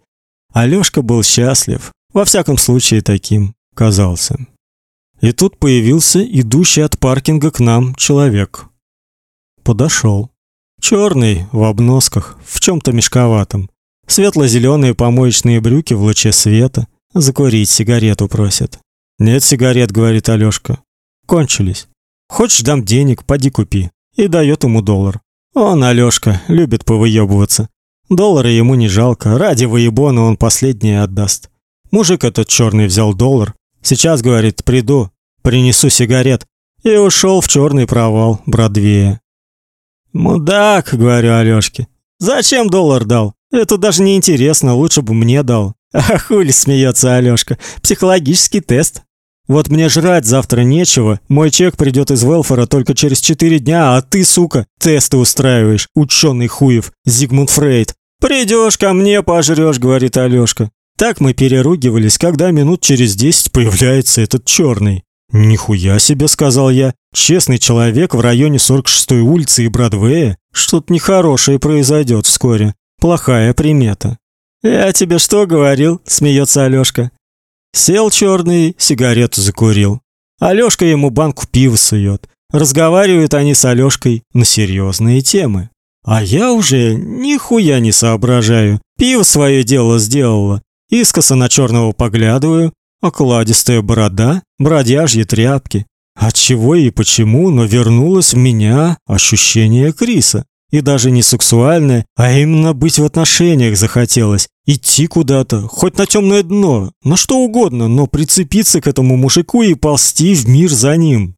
Алёшка был счастлив, во всяком случае таким казался. И тут появился идущий от паркинга к нам человек. Подошел. Черный, в обносках, в чем то мешковатом. Светло-зеленые помоечные брюки в луче света, Закурить сигарету просит. Нет сигарет, говорит Алёшка. Кончились. Хочешь, дам денег, поди купи. И даёт ему доллар. Он, Алёшка, любит повыёбываться. Доллары ему не жалко, ради выебона он последнее отдаст. Мужик этот чёрный взял доллар. Сейчас, говорит, приду, принесу сигарет. И ушёл в чёрный провал Бродвея. Мудак, говорю Алёшке. Зачем доллар дал? Это даже не интересно, лучше бы мне дал. *laughs* А хули смеется Алёшка. Психологический тест. Вот мне жрать завтра нечего. Мой чек придёт из Велфора только через четыре дня, а ты, сука, тесты устраиваешь. Учёный хуев, Зигмунд Фрейд. Придёшь ко мне, пожрёшь, говорит Алёшка. Так мы переругивались, когда минут через десять появляется этот чёрный. Нихуя себе, сказал я. Честный человек в районе 46-й улицы и Бродвея. Что-то нехорошее произойдет вскоре. Плохая примета. Я тебе что говорил? смеется Алёшка. Сел черный, сигарету закурил. Алёшка ему банку пива сует. Разговаривают они с Алёшкой на серьезные темы. А я уже нихуя не соображаю. Пиво свое дело сделало. Искоса на черного поглядываю, окладистая борода, бродяжьи тряпки. От чего и почему, но вернулось в меня ощущение Криса. И даже не сексуальное, а именно быть в отношениях захотелось. Идти куда-то, хоть на темное дно, на что угодно, но прицепиться к этому мужику и ползти в мир за ним.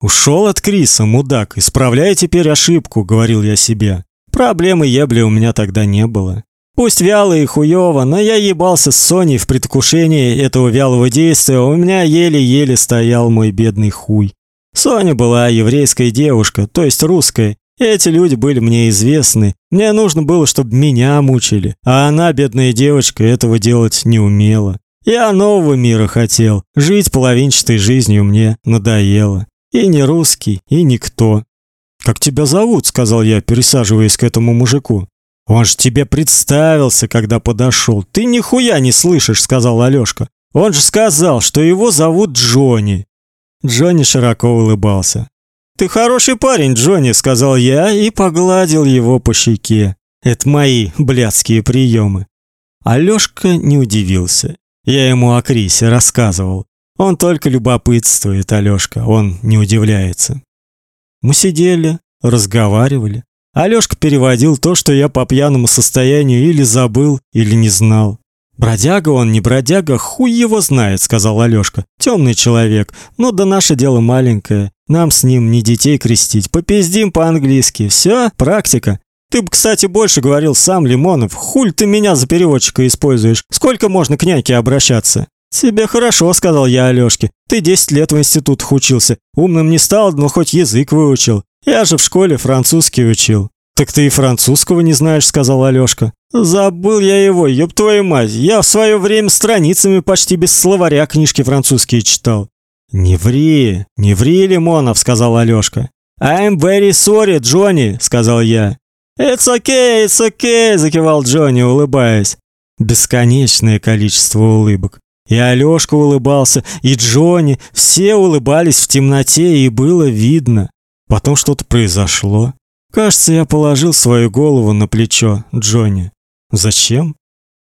Ушел от Криса, мудак, исправляй теперь ошибку, говорил я себе. Проблемы ебли у меня тогда не было. Пусть вяло и хуёво, но я ебался с Соней в предвкушении этого вялого действия, у меня еле-еле стоял мой бедный хуй. Соня была еврейская девушка, то есть русская. Эти люди были мне известны. Мне нужно было, чтобы меня мучили, а она, бедная девочка, этого делать не умела. Я нового мира хотел. Жить половинчатой жизнью мне надоело. И не русский, и никто. Как тебя зовут, сказал я, пересаживаясь к этому мужику. Он же тебе представился, когда подошел. Ты нихуя не слышишь, сказал Алёшка. Он же сказал, что его зовут Джонни. Джонни широко улыбался. Ты хороший парень, Джонни, сказал я и погладил его по щеке. Это мои блядские приемы. Алёшка не удивился. Я ему о Крисе рассказывал. Он только любопытствует, Алёшка, он не удивляется. Мы сидели, разговаривали. Алёшка переводил то, что я по пьяному состоянию или забыл, или не знал. Бродяга он, не бродяга, хуй его знает, сказал Алёшка. Тёмный человек, но да наше дело маленькое. Нам с ним не детей крестить. Попиздим по-английски. Всё, практика. Ты бы, кстати, больше говорил сам, Лимонов. Хуль ты меня за переводчика используешь? Сколько можно к няньке обращаться? Тебе хорошо, сказал я Алёшке. Ты 10 лет в институтах учился. Умным не стал, но хоть язык выучил. Я же в школе французский учил. Так ты и французского не знаешь, сказал Алёшка. Забыл я его, ёб твою мать. Я в своё время страницами почти без словаря книжки французские читал. Не ври, не ври, Лимонов, сказал Алёшка. I'm very sorry, Джонни, сказал я. It's okay, it's okay, закивал Джонни, улыбаясь. Бесконечное количество улыбок. И Алёшка улыбался, и Джонни, все улыбались в темноте, и было видно. Потом что-то произошло. Кажется, я положил свою голову на плечо Джонни. Зачем?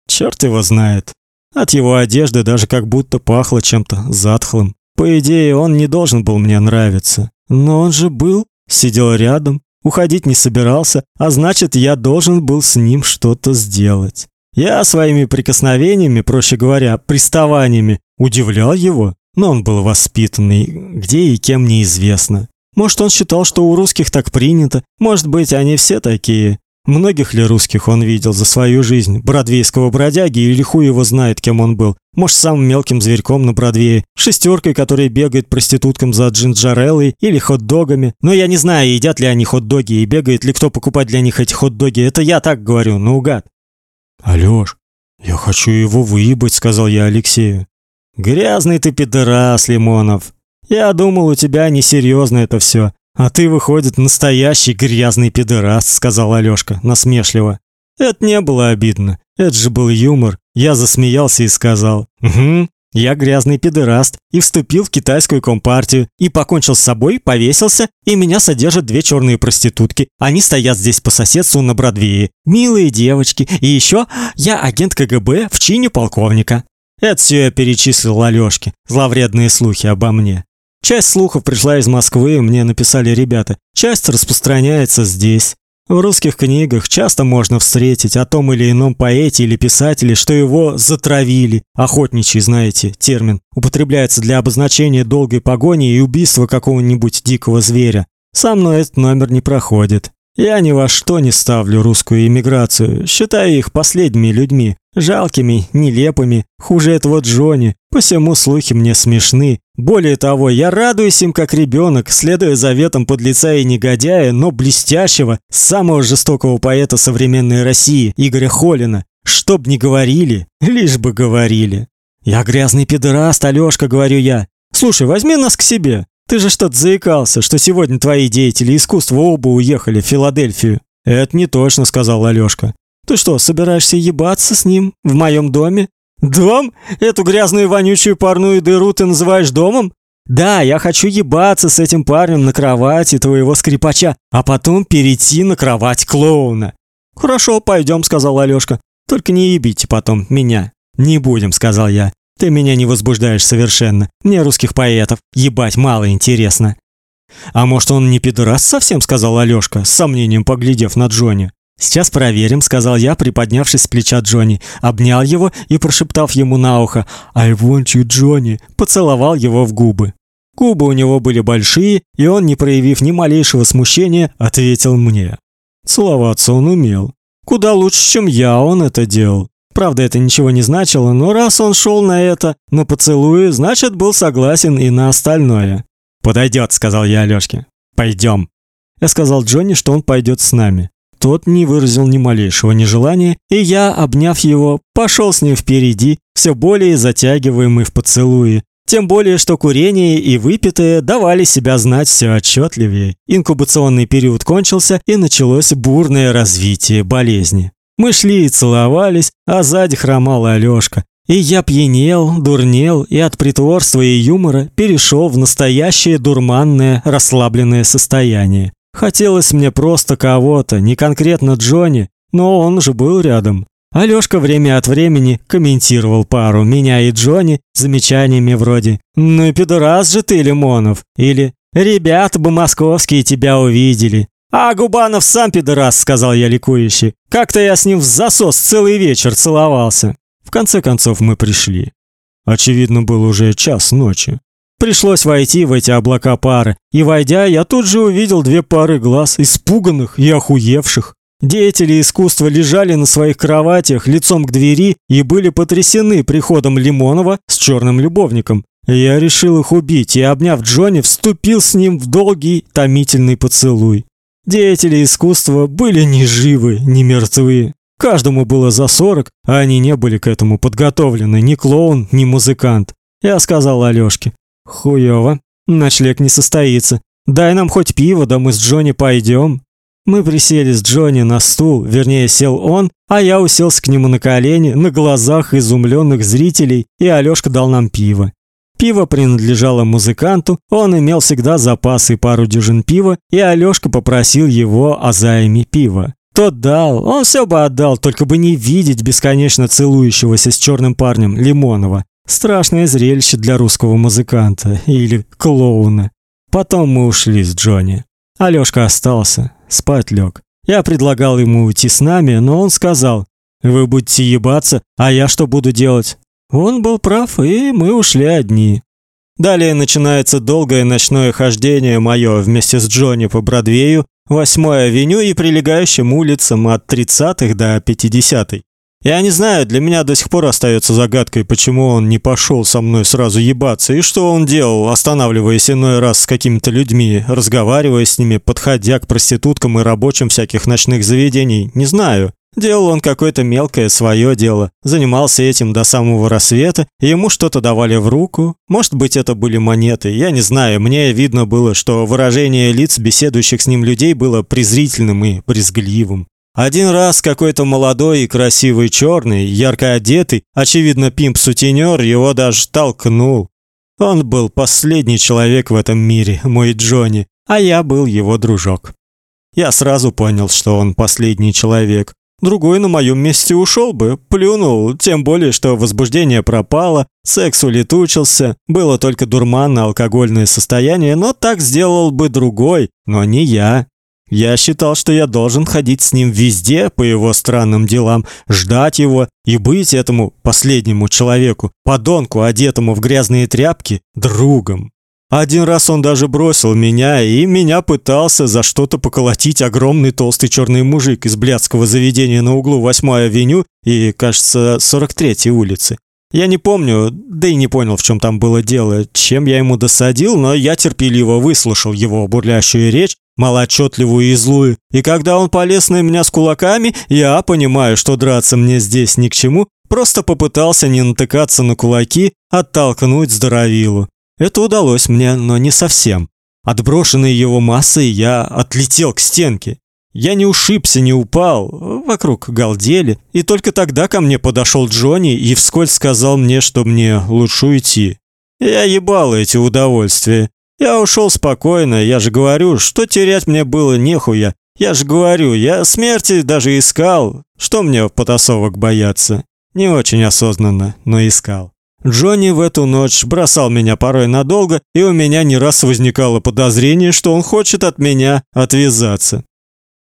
Черт его знает. От его одежды даже как будто пахло чем-то затхлым. По идее, он не должен был мне нравиться. Но он же был, сидел рядом, уходить не собирался, а значит, я должен был с ним что-то сделать. Я своими прикосновениями, проще говоря, приставаниями, удивлял его, но он был воспитанный, где и кем неизвестно. Может, он считал, что у русских так принято. Может быть, они все такие. Многих ли русских он видел за свою жизнь? Бродвейского бродяги или хуй его знает, кем он был? Может, самым мелким зверьком на Бродвее, шестеркой, которая бегает проституткам за джинджареллой или хот-догами. Но я не знаю, едят ли они хот-доги и бегает ли кто покупать для них эти хот-доги. Это я так говорю, наугад. Алёш, я хочу его выебать, сказал я Алексею. Грязный ты пидорас, Лимонов. Я думал, у тебя несерьезно это все, а ты выходит настоящий грязный пидорас, сказал Алёшка насмешливо. Это не было обидно. Это же был юмор. Я засмеялся и сказал: "Угу, я грязный пидораст и вступил в китайскую компартию и покончил с собой, повесился, и меня содержат две черные проститутки. Они стоят здесь по соседству на Бродвее. Милые девочки. И еще я агент КГБ в чине полковника. Это все я перечислил Алёшке, зловредные слухи обо мне. Часть слухов пришла из Москвы, мне написали ребята. Часть распространяется здесь. В русских книгах часто можно встретить о том или ином поэте или писателе, что его затравили. Охотничий, знаете, термин употребляется для обозначения долгой погони и убийства какого-нибудь дикого зверя. Со мной этот номер не проходит. Я ни во что не ставлю русскую иммиграцию, считаю их последними людьми, жалкими, нелепыми, хуже этого Джонни. Посему слухи мне смешны. Более того, я радуюсь им как ребенок, следуя заветам подлеца и негодяя, но блестящего, самого жестокого поэта современной России, Игоря Холина. Чтоб не говорили, лишь бы говорили. Я грязный пидораст, Алёшка, говорю я. Слушай, возьми нас к себе. Ты же что-то заикался, что сегодня твои деятели искусства оба уехали в Филадельфию. Это не точно, сказал Алёшка. Ты что, собираешься ебаться с ним в моем доме? Дом? Эту грязную вонючую парную дыру ты называешь домом? Да, я хочу ебаться с этим парнем на кровати твоего скрипача, а потом перейти на кровать клоуна. Хорошо, пойдем, сказал Алёшка. Только не ебите потом меня. Не будем, сказал я. Ты меня не возбуждаешь совершенно. Мне русских поэтов ебать мало интересно. А может, он не пидорас совсем, сказал Алёшка, с сомнением поглядев на Джонни. Сейчас проверим, сказал я, приподнявшись с плеча Джонни, обнял его и прошептав ему на ухо: "I want you, Джонни", поцеловал его в губы. Губы у него были большие, и он, не проявив ни малейшего смущения, ответил мне. Целоваться он умел. Куда лучше, чем я он это делал. Правда, это ничего не значило, но раз он шел на это, на поцелуи, значит, был согласен и на остальное. Подойдет, сказал я Алёшке. Пойдем. Я сказал Джонни, что он пойдет с нами. Тот не выразил ни малейшего нежелания, и я, обняв его, пошел с ним впереди, все более затягиваемый в поцелуи. Тем более, что курение и выпитое давали себя знать все отчетливее. Инкубационный период кончился, и началось бурное развитие болезни. Мы шли и целовались, а сзади хромал Алёшка. И я пьянел, дурнел и от притворства и юмора перешел в настоящее дурманное, расслабленное состояние. Хотелось мне просто кого-то, не конкретно Джонни, но он же был рядом. Алёшка время от времени комментировал пару меня и Джонни замечаниями вроде: "Ну и пидорас же ты, Лимонов" или "Ребята бы московские тебя увидели". А Губанов сам пидорас, сказал я ликующе. Как-то я с ним в засос целый вечер целовался. В конце концов мы пришли. Очевидно, был уже час ночи. Пришлось войти в эти облака пары, и войдя, я тут же увидел две пары глаз, испуганных и охуевших. Деятели искусства лежали на своих кроватях лицом к двери и были потрясены приходом Лимонова с черным любовником. Я решил их убить и, обняв Джонни, вступил с ним в долгий, томительный поцелуй. Деятели искусства были ни живы, ни мертвы. Каждому было за сорок, а они не были к этому подготовлены, ни клоун, ни музыкант. Я сказал Алёшке: "Хуёво, ночлег не состоится. Дай нам хоть пиво, да мы с Джонни пойдем". Мы присели с Джонни на стул, вернее, сел он, а я уселся к нему на колени, на глазах изумленных зрителей, и Алёшка дал нам пиво. Пиво принадлежало музыканту, он имел всегда запасы пару дюжин пива, и Алёшка попросил его о займе пива. Тот дал, он все бы отдал, только бы не видеть бесконечно целующегося с черным парнем Лимонова. Страшное зрелище для русского музыканта или клоуна. Потом мы ушли с Джонни. Алёшка остался, спать лег. Я предлагал ему уйти с нами, но он сказал: "Вы будете ебаться, а я что буду делать?" Он был прав, и мы ушли одни. Далее начинается долгое ночное хождение мое вместе с Джонни по Бродвею, 8-й авеню и прилегающим улицам от 30-х до 50-й. Я не знаю, для меня до сих пор остается загадкой, почему он не пошел со мной сразу ебаться и что он делал, останавливаясь иной раз с какими-то людьми, разговаривая с ними, подходя к проституткам и рабочим всяких ночных заведений. Не знаю. Делал он какое-то мелкое свое дело, занимался этим до самого рассвета, и ему что-то давали в руку. Может быть, это были монеты, я не знаю. Мне видно было, что выражение лиц беседующих с ним людей было презрительным и брезгливым. Один раз какой-то молодой и красивый черный, ярко одетый, очевидно пимп-сутенер, его даже толкнул. Он был последний человек в этом мире, мой Джонни, а я был его дружок. Я сразу понял, что он последний человек. Другой на моем месте ушел бы, плюнул, тем более, что возбуждение пропало, секс улетучился, было только дурманно-алкогольное состояние, но так сделал бы другой, но не я. Я считал, что я должен ходить с ним везде по его странным делам, ждать его и быть этому последнему человеку, подонку, одетому в грязные тряпки, другом. Один раз он даже бросил меня, и меня пытался за что-то поколотить огромный толстый черный мужик из блядского заведения на углу 8-й авеню и, кажется, 43-й улицы. Я не помню, да и не понял, в чем там было дело, чем я ему досадил, но я терпеливо выслушал его бурлящую речь, малоотчетливую и злую. И когда он полез на меня с кулаками, я, понимаю, что драться мне здесь ни к чему, просто попытался не натыкаться на кулаки, оттолкнуть здоровилу. Это удалось мне, но не совсем. Отброшенный его массой, я отлетел к стенке. Я не ушибся, не упал, вокруг галдели, и только тогда ко мне подошел Джонни и вскользь сказал мне, что мне лучше уйти. Я ебал эти удовольствия. Я ушел спокойно, я же говорю, что терять мне было нехуя. Я же говорю, я смерти даже искал. Что мне потасовок бояться? Не очень осознанно, но искал. Джонни в эту ночь бросал меня порой надолго, и у меня не раз возникало подозрение, что он хочет от меня отвязаться.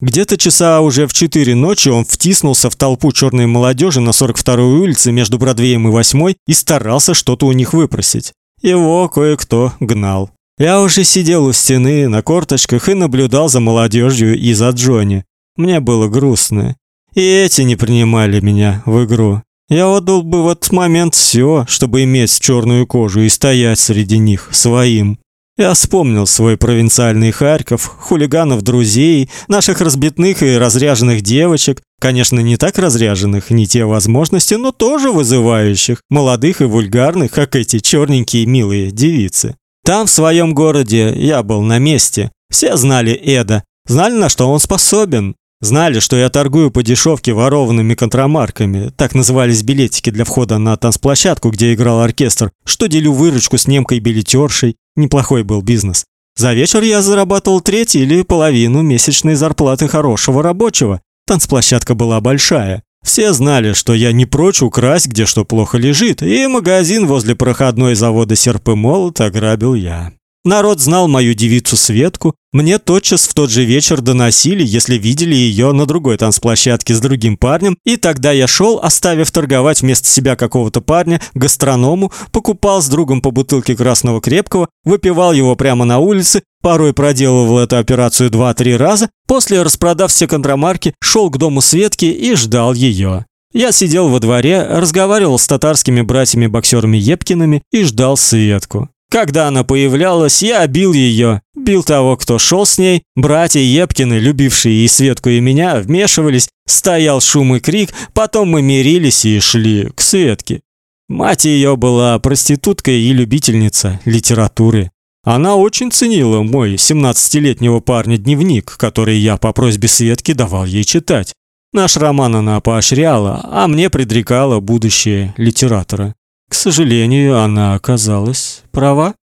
Где-то часа уже в четыре ночи он втиснулся в толпу черной молодежи на 42-й улице между Бродвеем и 8 и старался что-то у них выпросить. Его кое-кто гнал. Я уже сидел у стены на корточках и наблюдал за молодежью и за Джонни. Мне было грустно. И эти не принимали меня в игру. Я отдал бы в этот момент все, чтобы иметь черную кожу и стоять среди них своим. Я вспомнил свой провинциальный Харьков, хулиганов, друзей, наших разбитных и разряженных девочек, конечно, не так разряженных, не те возможности, но тоже вызывающих, молодых и вульгарных, как эти черненькие милые девицы. Там в своем городе я был на месте. Все знали Эда, знали, на что он способен. Знали, что я торгую по дешевке ворованными контрамарками, так назывались билетики для входа на танцплощадку, где играл оркестр, что делю выручку с немкой-билетершей. Неплохой был бизнес. За вечер я зарабатывал треть или половину месячной зарплаты хорошего рабочего. Танцплощадка была большая. Все знали, что я не прочь украсть, где что плохо лежит, и магазин возле проходной завода «Серп и молот» ограбил я. Народ знал мою девицу Светку. Мне тотчас в тот же вечер доносили, если видели ее на другой танцплощадке с другим парнем, и тогда я шел, оставив торговать вместо себя какого-то парня, гастроному, покупал с другом по бутылке красного крепкого, выпивал его прямо на улице, порой проделывал эту операцию два-три раза, после распродав все контрамарки, шел к дому Светки и ждал ее. Я сидел во дворе, разговаривал с татарскими братьями-боксерами Епкиными и ждал Светку. Когда она появлялась, я бил ее, бил того, кто шел с ней. Братья Епкины, любившие и Светку, и меня, вмешивались, стоял шум и крик, потом мы мирились и шли к Светке. Мать ее была проституткой и любительница литературы. Она очень ценила мой 17-летнего парня дневник, который я по просьбе Светки давал ей читать. Наш роман она поощряла, а мне предрекала будущее литератора. К сожалению, она оказалась права.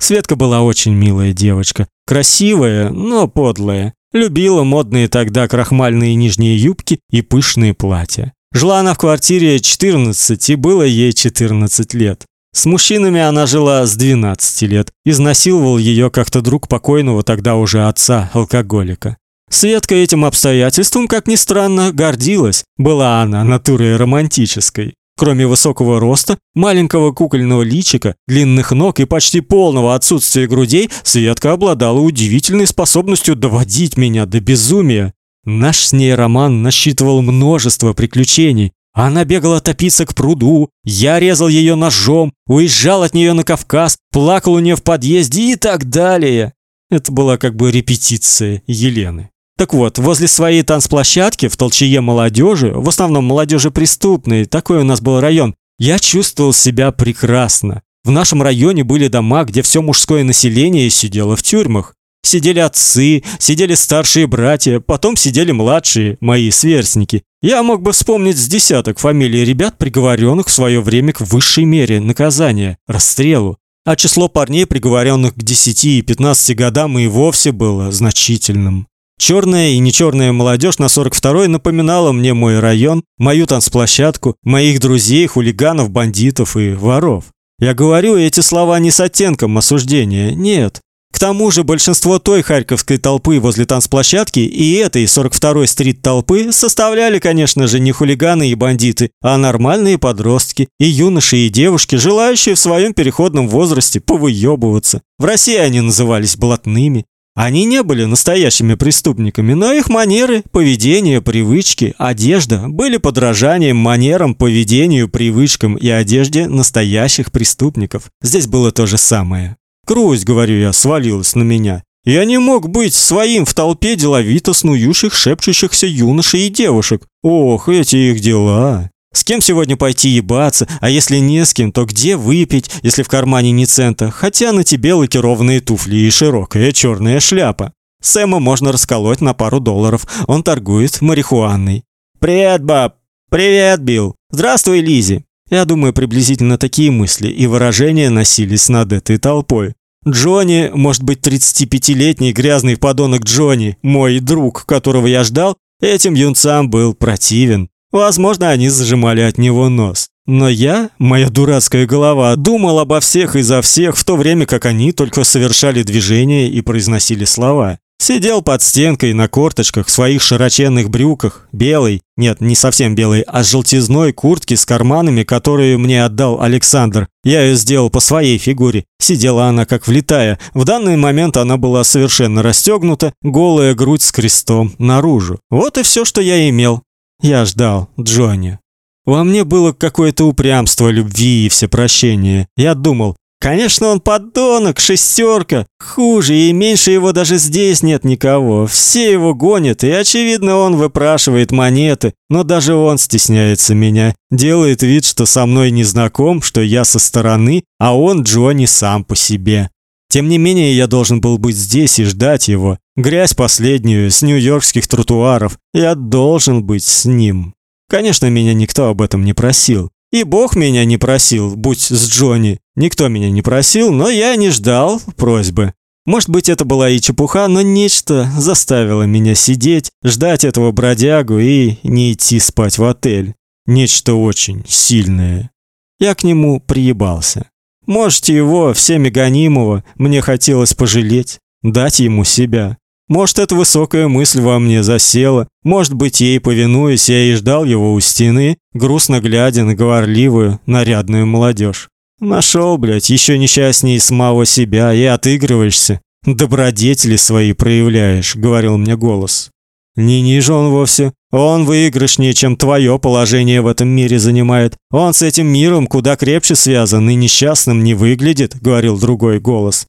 Светка была очень милая девочка, красивая, но подлая. Любила модные тогда крахмальные нижние юбки и пышные платья. Жила она в квартире 14, и было ей 14 лет. С мужчинами она жила с 12 лет. Изнасиловал ее как-то друг покойного тогда уже отца, алкоголика. Светка этим обстоятельством, как ни странно, гордилась. Была она натурой романтической. Кроме высокого роста, маленького кукольного личика, длинных ног и почти полного отсутствия грудей, Светка обладала удивительной способностью доводить меня до безумия. Наш с ней роман насчитывал множество приключений. Она бегала топиться к пруду, я резал ее ножом, уезжал от нее на Кавказ, плакал у нее в подъезде и так далее. Это была как бы репетиция Елены. Так вот, возле своей танцплощадки в толчее молодежи, в основном молодежи преступной, такой у нас был район, я чувствовал себя прекрасно. В нашем районе были дома, где все мужское население сидело в тюрьмах. Сидели отцы, сидели старшие братья, потом сидели младшие, мои сверстники. Я мог бы вспомнить с десяток фамилий ребят, приговоренных в свое время к высшей мере наказания расстрелу. А число парней, приговоренных к 10 и 15 годам, и вовсе было значительным. Черная и не черная молодежь на 42-й напоминала мне мой район, мою танцплощадку, моих друзей, хулиганов, бандитов и воров. Я говорю эти слова не с оттенком осуждения, нет. К тому же большинство той харьковской толпы возле танцплощадки и этой 42-й стрит толпы составляли, конечно же, не хулиганы и бандиты, а нормальные подростки и юноши и девушки, желающие в своем переходном возрасте повыебываться. В России они назывались блатными. Они не были настоящими преступниками, но их манеры, поведение, привычки, одежда были подражанием манерам, поведению, привычкам и одежде настоящих преступников. Здесь было то же самое. Грусть, говорю я, свалилась на меня. Я не мог быть своим в толпе деловито снующих, шепчущихся юношей и девушек. Ох, эти их дела. С кем сегодня пойти ебаться, а если не с кем, то где выпить, если в кармане ни цента, хотя на тебе лакированные туфли и широкая черная шляпа. Сэма можно расколоть на пару долларов, он торгует марихуаной. «Привет, баб!» «Привет, Билл!» «Здравствуй, Лизи!» Я думаю, приблизительно такие мысли и выражения носились над этой толпой. Джонни, может быть, 35-летний грязный подонок Джонни, мой друг, которого я ждал, этим юнцам был противен. Возможно, они зажимали от него нос. Но я, моя дурацкая голова, думал обо всех и за всех, в то время как они только совершали движения и произносили слова. Сидел под стенкой на корточках в своих широченных брюках, белой, нет, не совсем белой, а желтизной куртке с карманами, которую мне отдал Александр. Я ее сделал по своей фигуре. Сидела она как влитая. В данный момент она была совершенно расстегнута, голая грудь с крестом наружу. Вот и все, что я имел. Я ждал Джонни. Во мне было какое-то упрямство любви и всепрощения. Я думал, конечно, он подонок, шестерка. Хуже и меньше его даже здесь нет никого. Все его гонят, и очевидно, он выпрашивает монеты, но даже он стесняется меня. Делает вид, что со мной не знаком, что я со стороны, а он Джонни сам по себе. Тем не менее, я должен был быть здесь и ждать его. Грязь последнюю с нью-йоркских тротуаров. Я должен быть с ним. Конечно, меня никто об этом не просил. И Бог меня не просил, будь с Джонни. Никто меня не просил, но я не ждал просьбы. Может быть, это была и чепуха, но нечто заставило меня сидеть, ждать этого бродягу и не идти спать в отель. Нечто очень сильное. Я к нему приебался. Можете его, всеми гонимого, мне хотелось пожалеть, дать ему себя. Может, эта высокая мысль во мне засела, может быть, ей повинуясь, я и ждал его у стены, грустно глядя на говорливую, нарядную молодежь. Нашел, блядь, еще несчастнее самого себя и отыгрываешься. Добродетели свои проявляешь, говорил мне голос. Не ниже он вовсе. Он выигрышнее, чем твое положение в этом мире занимает. Он с этим миром куда крепче связан и несчастным не выглядит, говорил другой голос.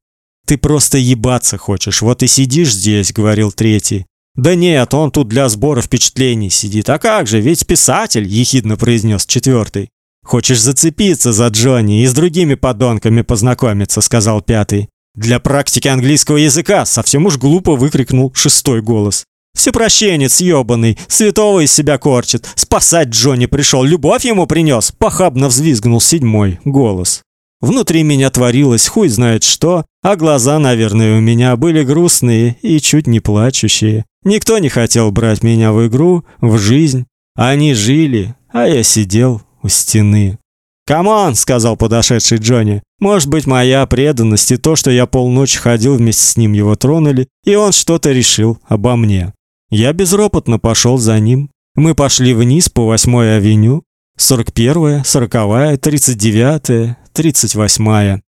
Ты просто ебаться хочешь, вот и сидишь здесь, говорил третий. Да нет, он тут для сбора впечатлений сидит. А как же, ведь писатель, ехидно произнес четвертый. Хочешь зацепиться за Джонни и с другими подонками познакомиться, сказал пятый. Для практики английского языка совсем уж глупо выкрикнул шестой голос. Всепрощенец ёбаный, святого из себя корчит. Спасать Джонни пришел, любовь ему принес. Похабно взвизгнул седьмой голос. Внутри меня творилось хуй знает что, а глаза, наверное, у меня были грустные и чуть не плачущие. Никто не хотел брать меня в игру, в жизнь. Они жили, а я сидел у стены. «Камон!» — сказал подошедший Джонни. «Может быть, моя преданность и то, что я полночи ходил вместе с ним, его тронули, и он что-то решил обо мне». Я безропотно пошел за ним. Мы пошли вниз по 8-й авеню, 41-я, 40-я, 39-я, 38-я.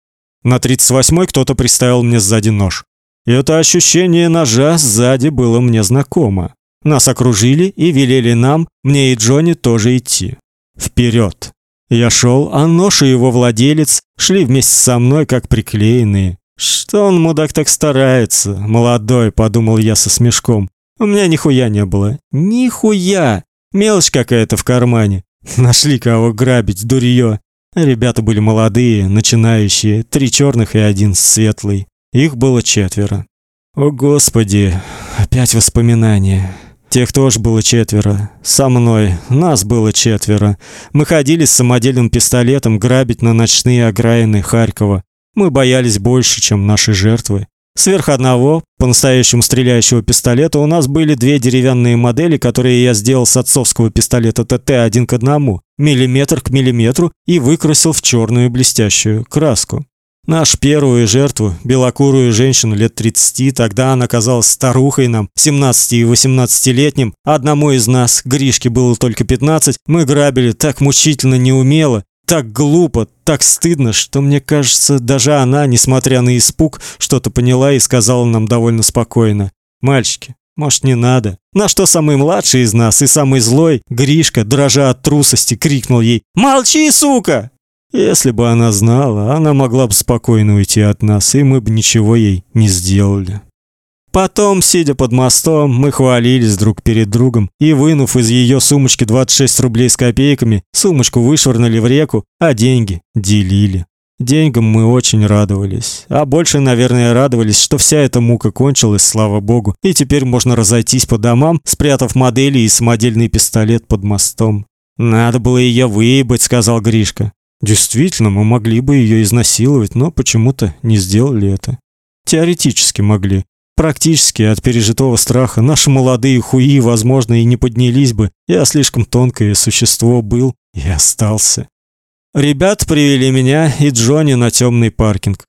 На 38-й кто-то приставил мне сзади нож. И это ощущение ножа сзади было мне знакомо. Нас окружили и велели нам, мне и Джонни тоже идти. Вперед. Я шел, а нож и его владелец шли вместе со мной как приклеенные. Что он мудак так старается, молодой, подумал я со смешком. У меня нихуя не было. Нихуя. Мелочь какая-то в кармане. Нашли кого грабить, дурьё. Ребята были молодые, начинающие, три черных и один светлый. Их было четверо. О, господи, опять воспоминания. Тех тоже было четверо. Со мной нас было четверо. Мы ходили с самодельным пистолетом грабить на ночные окраины Харькова. Мы боялись больше, чем наши жертвы. Сверх одного, по-настоящему стреляющего пистолета, у нас были две деревянные модели, которые я сделал с отцовского пистолета ТТ один к одному, миллиметр к миллиметру, и выкрасил в черную блестящую краску. Наш первую жертву, белокурую женщину лет 30, тогда она казалась старухой нам, 17 и 18-летним. Одному из нас, Гришке, было только 15. Мы грабили так мучительно неумело, так глупо, так стыдно, что мне кажется, даже она, несмотря на испуг, что-то поняла и сказала нам довольно спокойно: "Мальчики, может, не надо?" На что самый младший из нас и самый злой, Гришка, дрожа от трусости, крикнул ей: "Молчи, сука!" Если бы она знала, она могла бы спокойно уйти от нас, и мы бы ничего ей не сделали. Потом, сидя под мостом, мы хвалились друг перед другом и, вынув из ее сумочки 26 рублей с копейками, сумочку вышвырнули в реку, а деньги делили. Деньгам мы очень радовались, а больше, наверное, радовались, что вся эта мука кончилась, слава богу, и теперь можно разойтись по домам, спрятав модели и самодельный пистолет под мостом. Надо было ее выебать, сказал Гришка. Действительно, мы могли бы ее изнасиловать, но почему-то не сделали это. Теоретически могли. Практически от пережитого страха наши молодые хуи, возможно, и не поднялись бы. Я слишком тонкое существо был и остался. Ребят привели меня и Джонни на темный паркинг.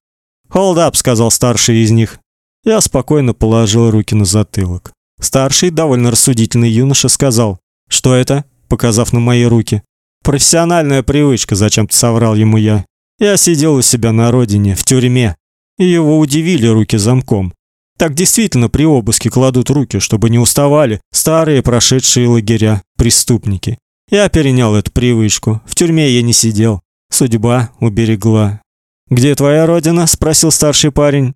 "Hold up", сказал старший из них. Я спокойно положил руки на затылок. Старший, довольно рассудительный юноша сказал: "Что это?" показав на мои руки. Профессиональная привычка, зачем-то соврал ему я. Я сидел у себя на родине, в тюрьме, и его удивили руки замком. Так действительно при обыске кладут руки, чтобы не уставали старые прошедшие лагеря преступники. Я перенял эту привычку. В тюрьме я не сидел. Судьба уберегла. Где твоя родина? спросил старший парень.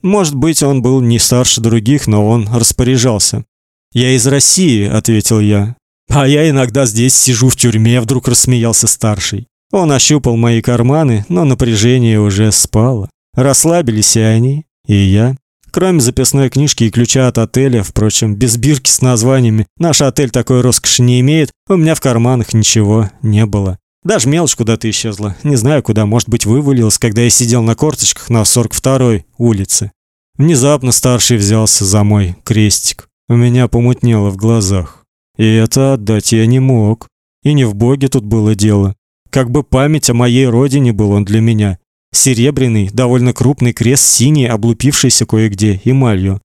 Может быть, он был не старше других, но он распоряжался. Я из России, ответил я. А я иногда здесь сижу в тюрьме, вдруг рассмеялся старший. Он ощупал мои карманы, но напряжение уже спало. Расслабились и они, и я. Кроме записной книжки и ключа от отеля, впрочем, без бирки с названиями, наш отель такой роскоши не имеет, у меня в карманах ничего не было. Даже мелочь куда-то исчезла. Не знаю куда, может быть, вывалилась, когда я сидел на корточках на 42-й улице. Внезапно старший взялся за мой крестик. У меня помутнело в глазах. И это отдать я не мог. И не в боге тут было дело. Как бы память о моей родине был он для меня. Серебряный, довольно крупный крест синий, облупившийся кое-где эмалью.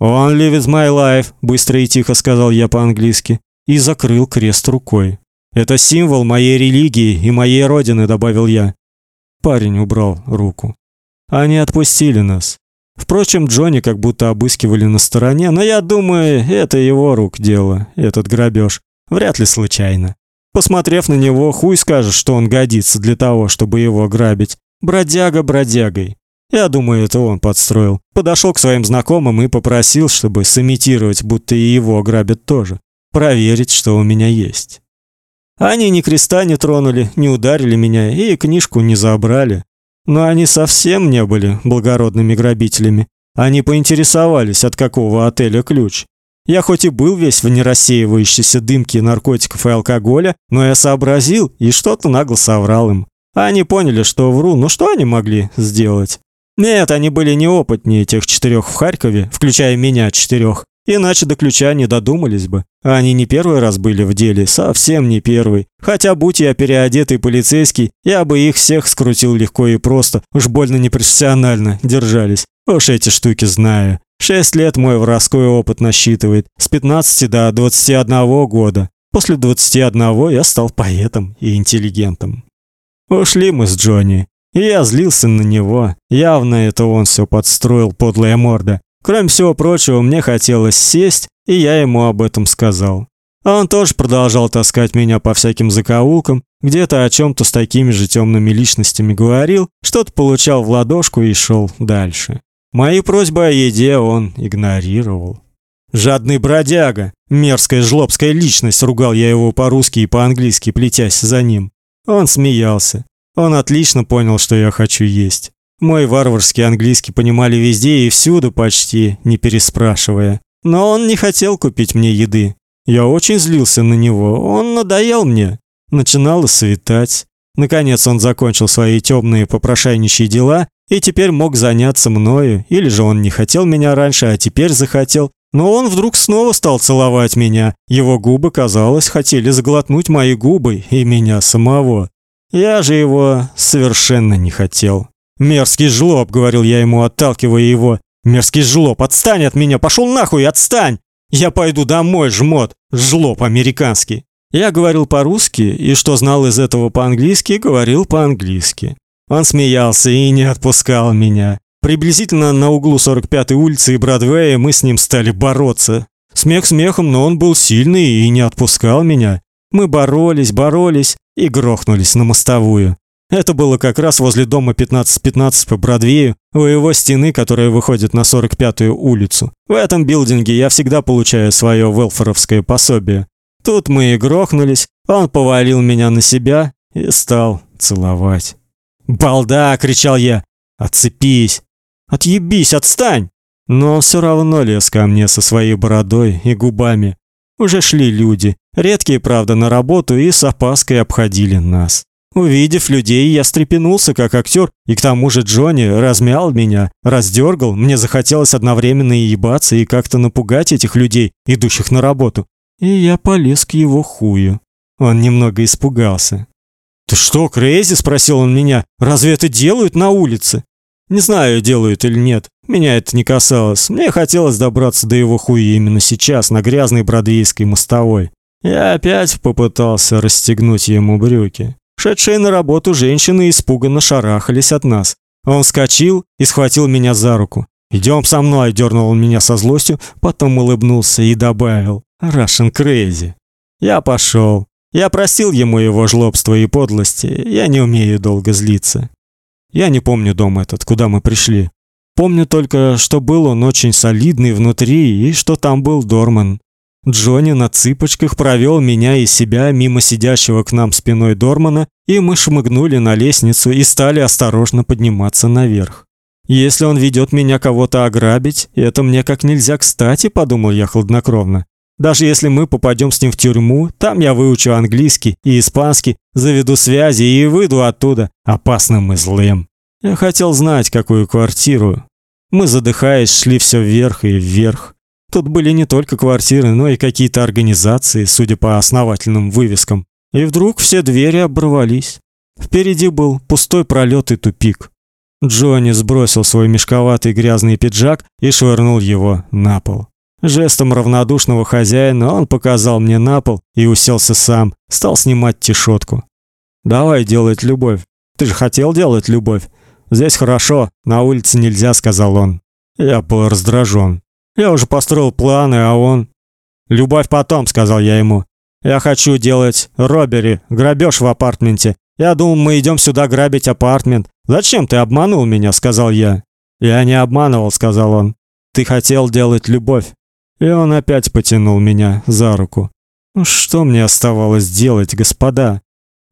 "Only with my life", быстро и тихо сказал я по-английски и закрыл крест рукой. "Это символ моей религии и моей родины", добавил я. Парень убрал руку. Они отпустили нас. Впрочем, Джонни как будто обыскивали на стороне, но я думаю, это его рук дело, этот грабеж. Вряд ли случайно. Посмотрев на него, хуй скажешь, что он годится для того, чтобы его грабить. Бродяга бродягой. Я думаю, это он подстроил. Подошел к своим знакомым и попросил, чтобы сымитировать, будто и его грабят тоже. Проверить, что у меня есть. Они ни креста не тронули, не ударили меня и книжку не забрали. Но они совсем не были благородными грабителями. Они поинтересовались, от какого отеля ключ. Я хоть и был весь в нерассеивающейся дымке наркотиков и алкоголя, но я сообразил и что-то нагло соврал им. Они поняли, что вру, ну что они могли сделать? Нет, они были неопытнее тех четырех в Харькове, включая меня четырех. Иначе до ключа не додумались бы. Они не первый раз были в деле, совсем не первый. Хотя будь я переодетый полицейский, я бы их всех скрутил легко и просто. Уж больно непрофессионально держались. Уж эти штуки знаю. Шесть лет мой воровской опыт насчитывает. С 15 до 21 года. После 21 я стал поэтом и интеллигентом. Ушли мы с Джонни. И я злился на него. Явно это он все подстроил, подлая морда. Кроме всего прочего, мне хотелось сесть, и я ему об этом сказал. А он тоже продолжал таскать меня по всяким закоулкам, где-то о чем то с такими же темными личностями говорил, что-то получал в ладошку и шел дальше. Мои просьбы о еде он игнорировал. Жадный бродяга, мерзкая жлобская личность, ругал я его по-русски и по-английски, плетясь за ним. Он смеялся. Он отлично понял, что я хочу есть. Мой варварский английский понимали везде и всюду почти, не переспрашивая. Но он не хотел купить мне еды. Я очень злился на него. Он надоел мне. Начинало светать. Наконец он закончил свои темные попрошайничьи дела и теперь мог заняться мною, или же он не хотел меня раньше, а теперь захотел. Но он вдруг снова стал целовать меня. Его губы, казалось, хотели заглотнуть мои губы и меня самого. Я же его совершенно не хотел. Мерзкий жлоб, говорил я ему, отталкивая его. Мерзкий жлоб, отстань от меня, пошел нахуй, отстань. Я пойду домой, жмот, жлоб американский. Я говорил по-русски, и что знал из этого по-английски, говорил по-английски. Он смеялся и не отпускал меня. Приблизительно на углу 45-й улицы и Бродвея мы с ним стали бороться. Смех смехом, но он был сильный и не отпускал меня. Мы боролись, боролись и грохнулись на мостовую. Это было как раз возле дома 1515 по Бродвею, у его стены, которая выходит на 45-ю улицу. В этом билдинге я всегда получаю свое велфоровское пособие. Тут мы и грохнулись, он повалил меня на себя и стал целовать. «Балда!» — кричал я. «Отцепись! Отъебись, отстань!» Но он все равно лез ко мне со своей бородой и губами. Уже шли люди, редкие, правда, на работу и с опаской обходили нас. Увидев людей, я встрепенулся как актер, и к тому же Джонни размял меня, раздергал. Мне захотелось одновременно и ебаться, и как-то напугать этих людей, идущих на работу. И я полез к его хую. Он немного испугался. «Ты что, Крейзи?» – спросил он меня. «Разве это делают на улице?» Не знаю, делают или нет. Меня это не касалось. Мне хотелось добраться до его хуя именно сейчас, на грязной бродвейской мостовой. Я опять попытался расстегнуть ему брюки. Шедшие на работу женщины испуганно шарахались от нас. Он вскочил и схватил меня за руку. «Идем со мной», – дернул он меня со злостью, потом улыбнулся и добавил «Russian crazy». Я пошел. Я простил ему его жлобство и подлости. Я не умею долго злиться. Я не помню дом этот, куда мы пришли. Помню только, что был он очень солидный внутри и что там был Дорман. Джонни на цыпочках провел меня и себя мимо сидящего к нам спиной Дормана, и мы шмыгнули на лестницу и стали осторожно подниматься наверх. Если он ведет меня кого-то ограбить, это мне как нельзя кстати, подумал я хладнокровно. Даже если мы попадем с ним в тюрьму, там я выучу английский и испанский, заведу связи и выйду оттуда опасным и злым. Я хотел знать, какую квартиру. Мы задыхаясь шли все вверх и вверх. Тут были не только квартиры, но и какие-то организации, судя по основательным вывескам. И вдруг все двери оборвались. Впереди был пустой пролет и тупик. Джонни сбросил свой мешковатый грязный пиджак и швырнул его на пол. Жестом равнодушного хозяина он показал мне на пол и уселся сам, стал снимать тишотку. Давай делать любовь. Ты же хотел делать любовь. Здесь хорошо, на улице нельзя, сказал он. Я был раздражен. Я уже построил планы, а он Любовь потом, сказал я ему. Я хочу делать робери, грабеж в апартменте. Я думал, мы идем сюда грабить апартмент. Зачем ты обманул меня, сказал я. Я не обманывал, сказал он. Ты хотел делать любовь. И он опять потянул меня за руку. Что мне оставалось делать, господа?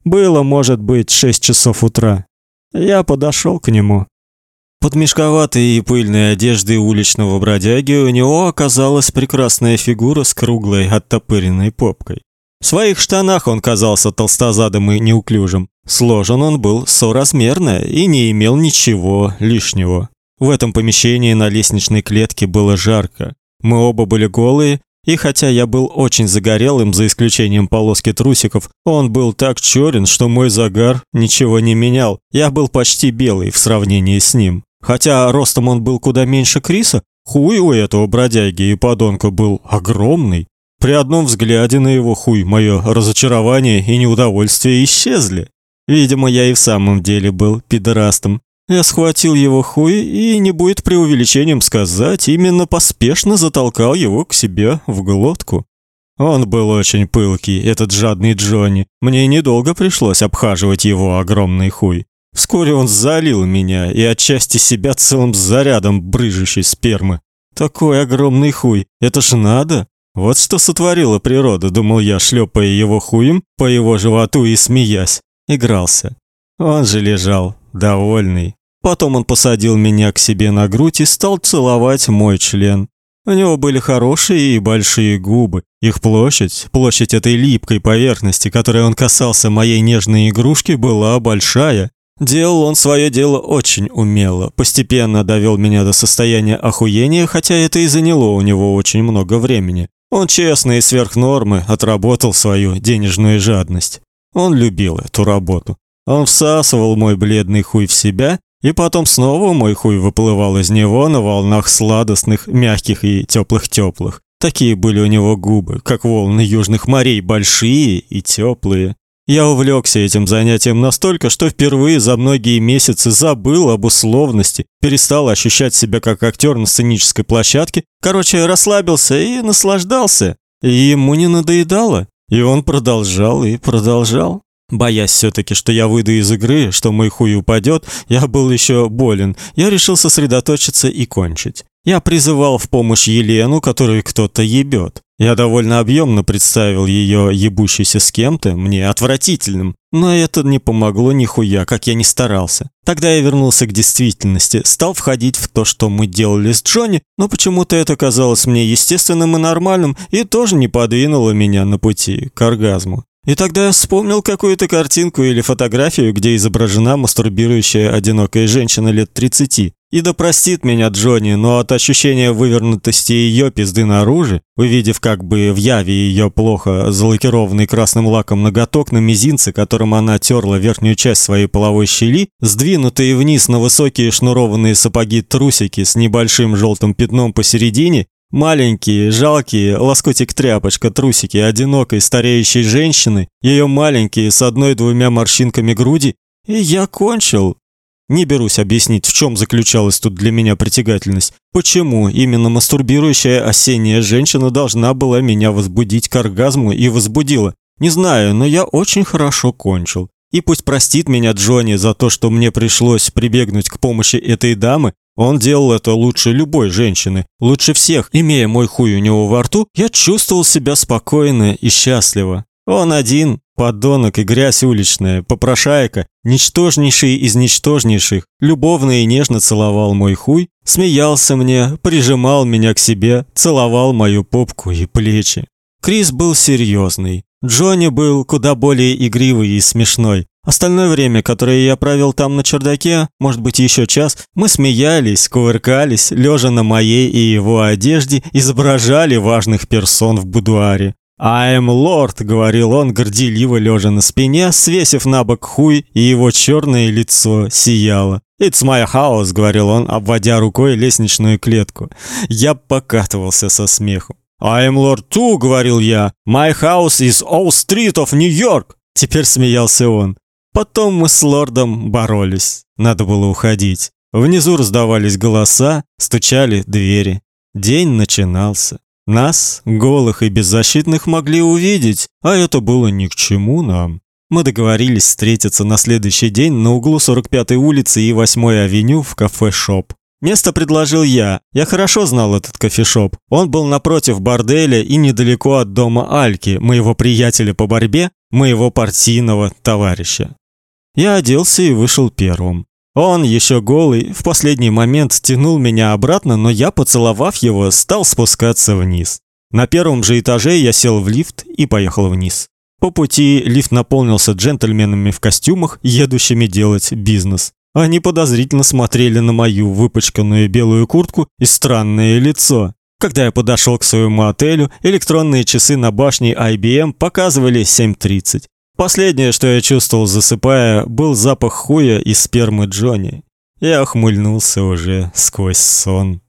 Было, может быть, шесть часов утра. Я подошел к нему. Под мешковатой и пыльной одеждой уличного бродяги у него оказалась прекрасная фигура с круглой оттопыренной попкой. В своих штанах он казался толстозадым и неуклюжим. Сложен он был соразмерно и не имел ничего лишнего. В этом помещении на лестничной клетке было жарко. Мы оба были голые, и хотя я был очень загорелым, за исключением полоски трусиков, он был так черен, что мой загар ничего не менял. Я был почти белый в сравнении с ним. Хотя ростом он был куда меньше Криса, хуй у этого бродяги и подонка был огромный. При одном взгляде на его хуй мое разочарование и неудовольствие исчезли. Видимо, я и в самом деле был пидорастом. Я схватил его хуй и, не будет преувеличением сказать, именно поспешно затолкал его к себе в глотку. Он был очень пылкий, этот жадный Джонни. Мне недолго пришлось обхаживать его огромный хуй. Вскоре он залил меня и отчасти себя целым зарядом брыжущей спермы. Такой огромный хуй, это ж надо. Вот что сотворила природа, думал я, шлепая его хуем по его животу и смеясь. Игрался. Он же лежал, довольный. Потом он посадил меня к себе на грудь и стал целовать мой член. У него были хорошие и большие губы. Их площадь, площадь этой липкой поверхности, которой он касался моей нежной игрушки, была большая. Делал он свое дело очень умело, постепенно довел меня до состояния охуения, хотя это и заняло у него очень много времени. Он честно и сверх нормы отработал свою денежную жадность. Он любил эту работу. Он всасывал мой бледный хуй в себя, и потом снова мой хуй выплывал из него на волнах сладостных, мягких и теплых-теплых. Такие были у него губы, как волны южных морей, большие и теплые. Я увлекся этим занятием настолько, что впервые за многие месяцы забыл об условности, перестал ощущать себя как актер на сценической площадке. Короче, расслабился и наслаждался. И ему не надоедало. И он продолжал и продолжал. Боясь все таки что я выйду из игры, что мой хуй упадет, я был еще болен. Я решил сосредоточиться и кончить. Я призывал в помощь Елену, которую кто-то ебет. Я довольно объемно представил ее ебущейся с кем-то, мне отвратительным, но это не помогло нихуя, как я ни старался. Тогда я вернулся к действительности, стал входить в то, что мы делали с Джонни, но почему-то это казалось мне естественным и нормальным и тоже не подвинуло меня на пути к оргазму. И тогда я вспомнил какую-то картинку или фотографию, где изображена мастурбирующая одинокая женщина лет 30. И да простит меня Джонни, но от ощущения вывернутости ее пизды наружу, увидев как бы в яве ее плохо залакированный красным лаком ноготок на мизинце, которым она терла верхнюю часть своей половой щели, сдвинутые вниз на высокие шнурованные сапоги трусики с небольшим желтым пятном посередине, маленькие, жалкие, лоскутик-тряпочка трусики одинокой стареющей женщины, ее маленькие с одной-двумя морщинками груди, и я кончил. Не берусь объяснить, в чем заключалась тут для меня притягательность. Почему именно мастурбирующая осенняя женщина должна была меня возбудить к оргазму и возбудила? Не знаю, но я очень хорошо кончил. И пусть простит меня Джонни за то, что мне пришлось прибегнуть к помощи этой дамы, он делал это лучше любой женщины, лучше всех. Имея мой хуй у него во рту, я чувствовал себя спокойно и счастливо. Он один, подонок и грязь уличная, попрошайка, ничтожнейший из ничтожнейших, любовно и нежно целовал мой хуй, смеялся мне, прижимал меня к себе, целовал мою попку и плечи. Крис был серьезный. Джонни был куда более игривый и смешной. Остальное время, которое я провел там на чердаке, может быть, еще час, мы смеялись, кувыркались, лежа на моей и его одежде, изображали важных персон в будуаре. «I am Lord», — говорил он, горделиво лежа на спине, свесив на бок хуй, и его черное лицо сияло. «It's my house», — говорил он, обводя рукой лестничную клетку. Я покатывался со смеху. «I am Lord too», — говорил я. «My house is all street of New York». Теперь смеялся он. Потом мы с лордом боролись. Надо было уходить. Внизу раздавались голоса, стучали двери. День начинался. Нас, голых и беззащитных, могли увидеть, а это было ни к чему нам. Мы договорились встретиться на следующий день на углу 45-й улицы и 8-й авеню в кафе-шоп. Место предложил я. Я хорошо знал этот кофешоп. Он был напротив борделя и недалеко от дома Альки, моего приятеля по борьбе, моего партийного товарища. Я оделся и вышел первым. Он, еще голый, в последний момент тянул меня обратно, но я, поцеловав его, стал спускаться вниз. На первом же этаже я сел в лифт и поехал вниз. По пути лифт наполнился джентльменами в костюмах, едущими делать бизнес. Они подозрительно смотрели на мою выпачканную белую куртку и странное лицо. Когда я подошел к своему отелю, электронные часы на башне IBM показывали 7:30. Последнее, что я чувствовал, засыпая, был запах хуя и спермы Джонни. Я охмыльнулся уже сквозь сон.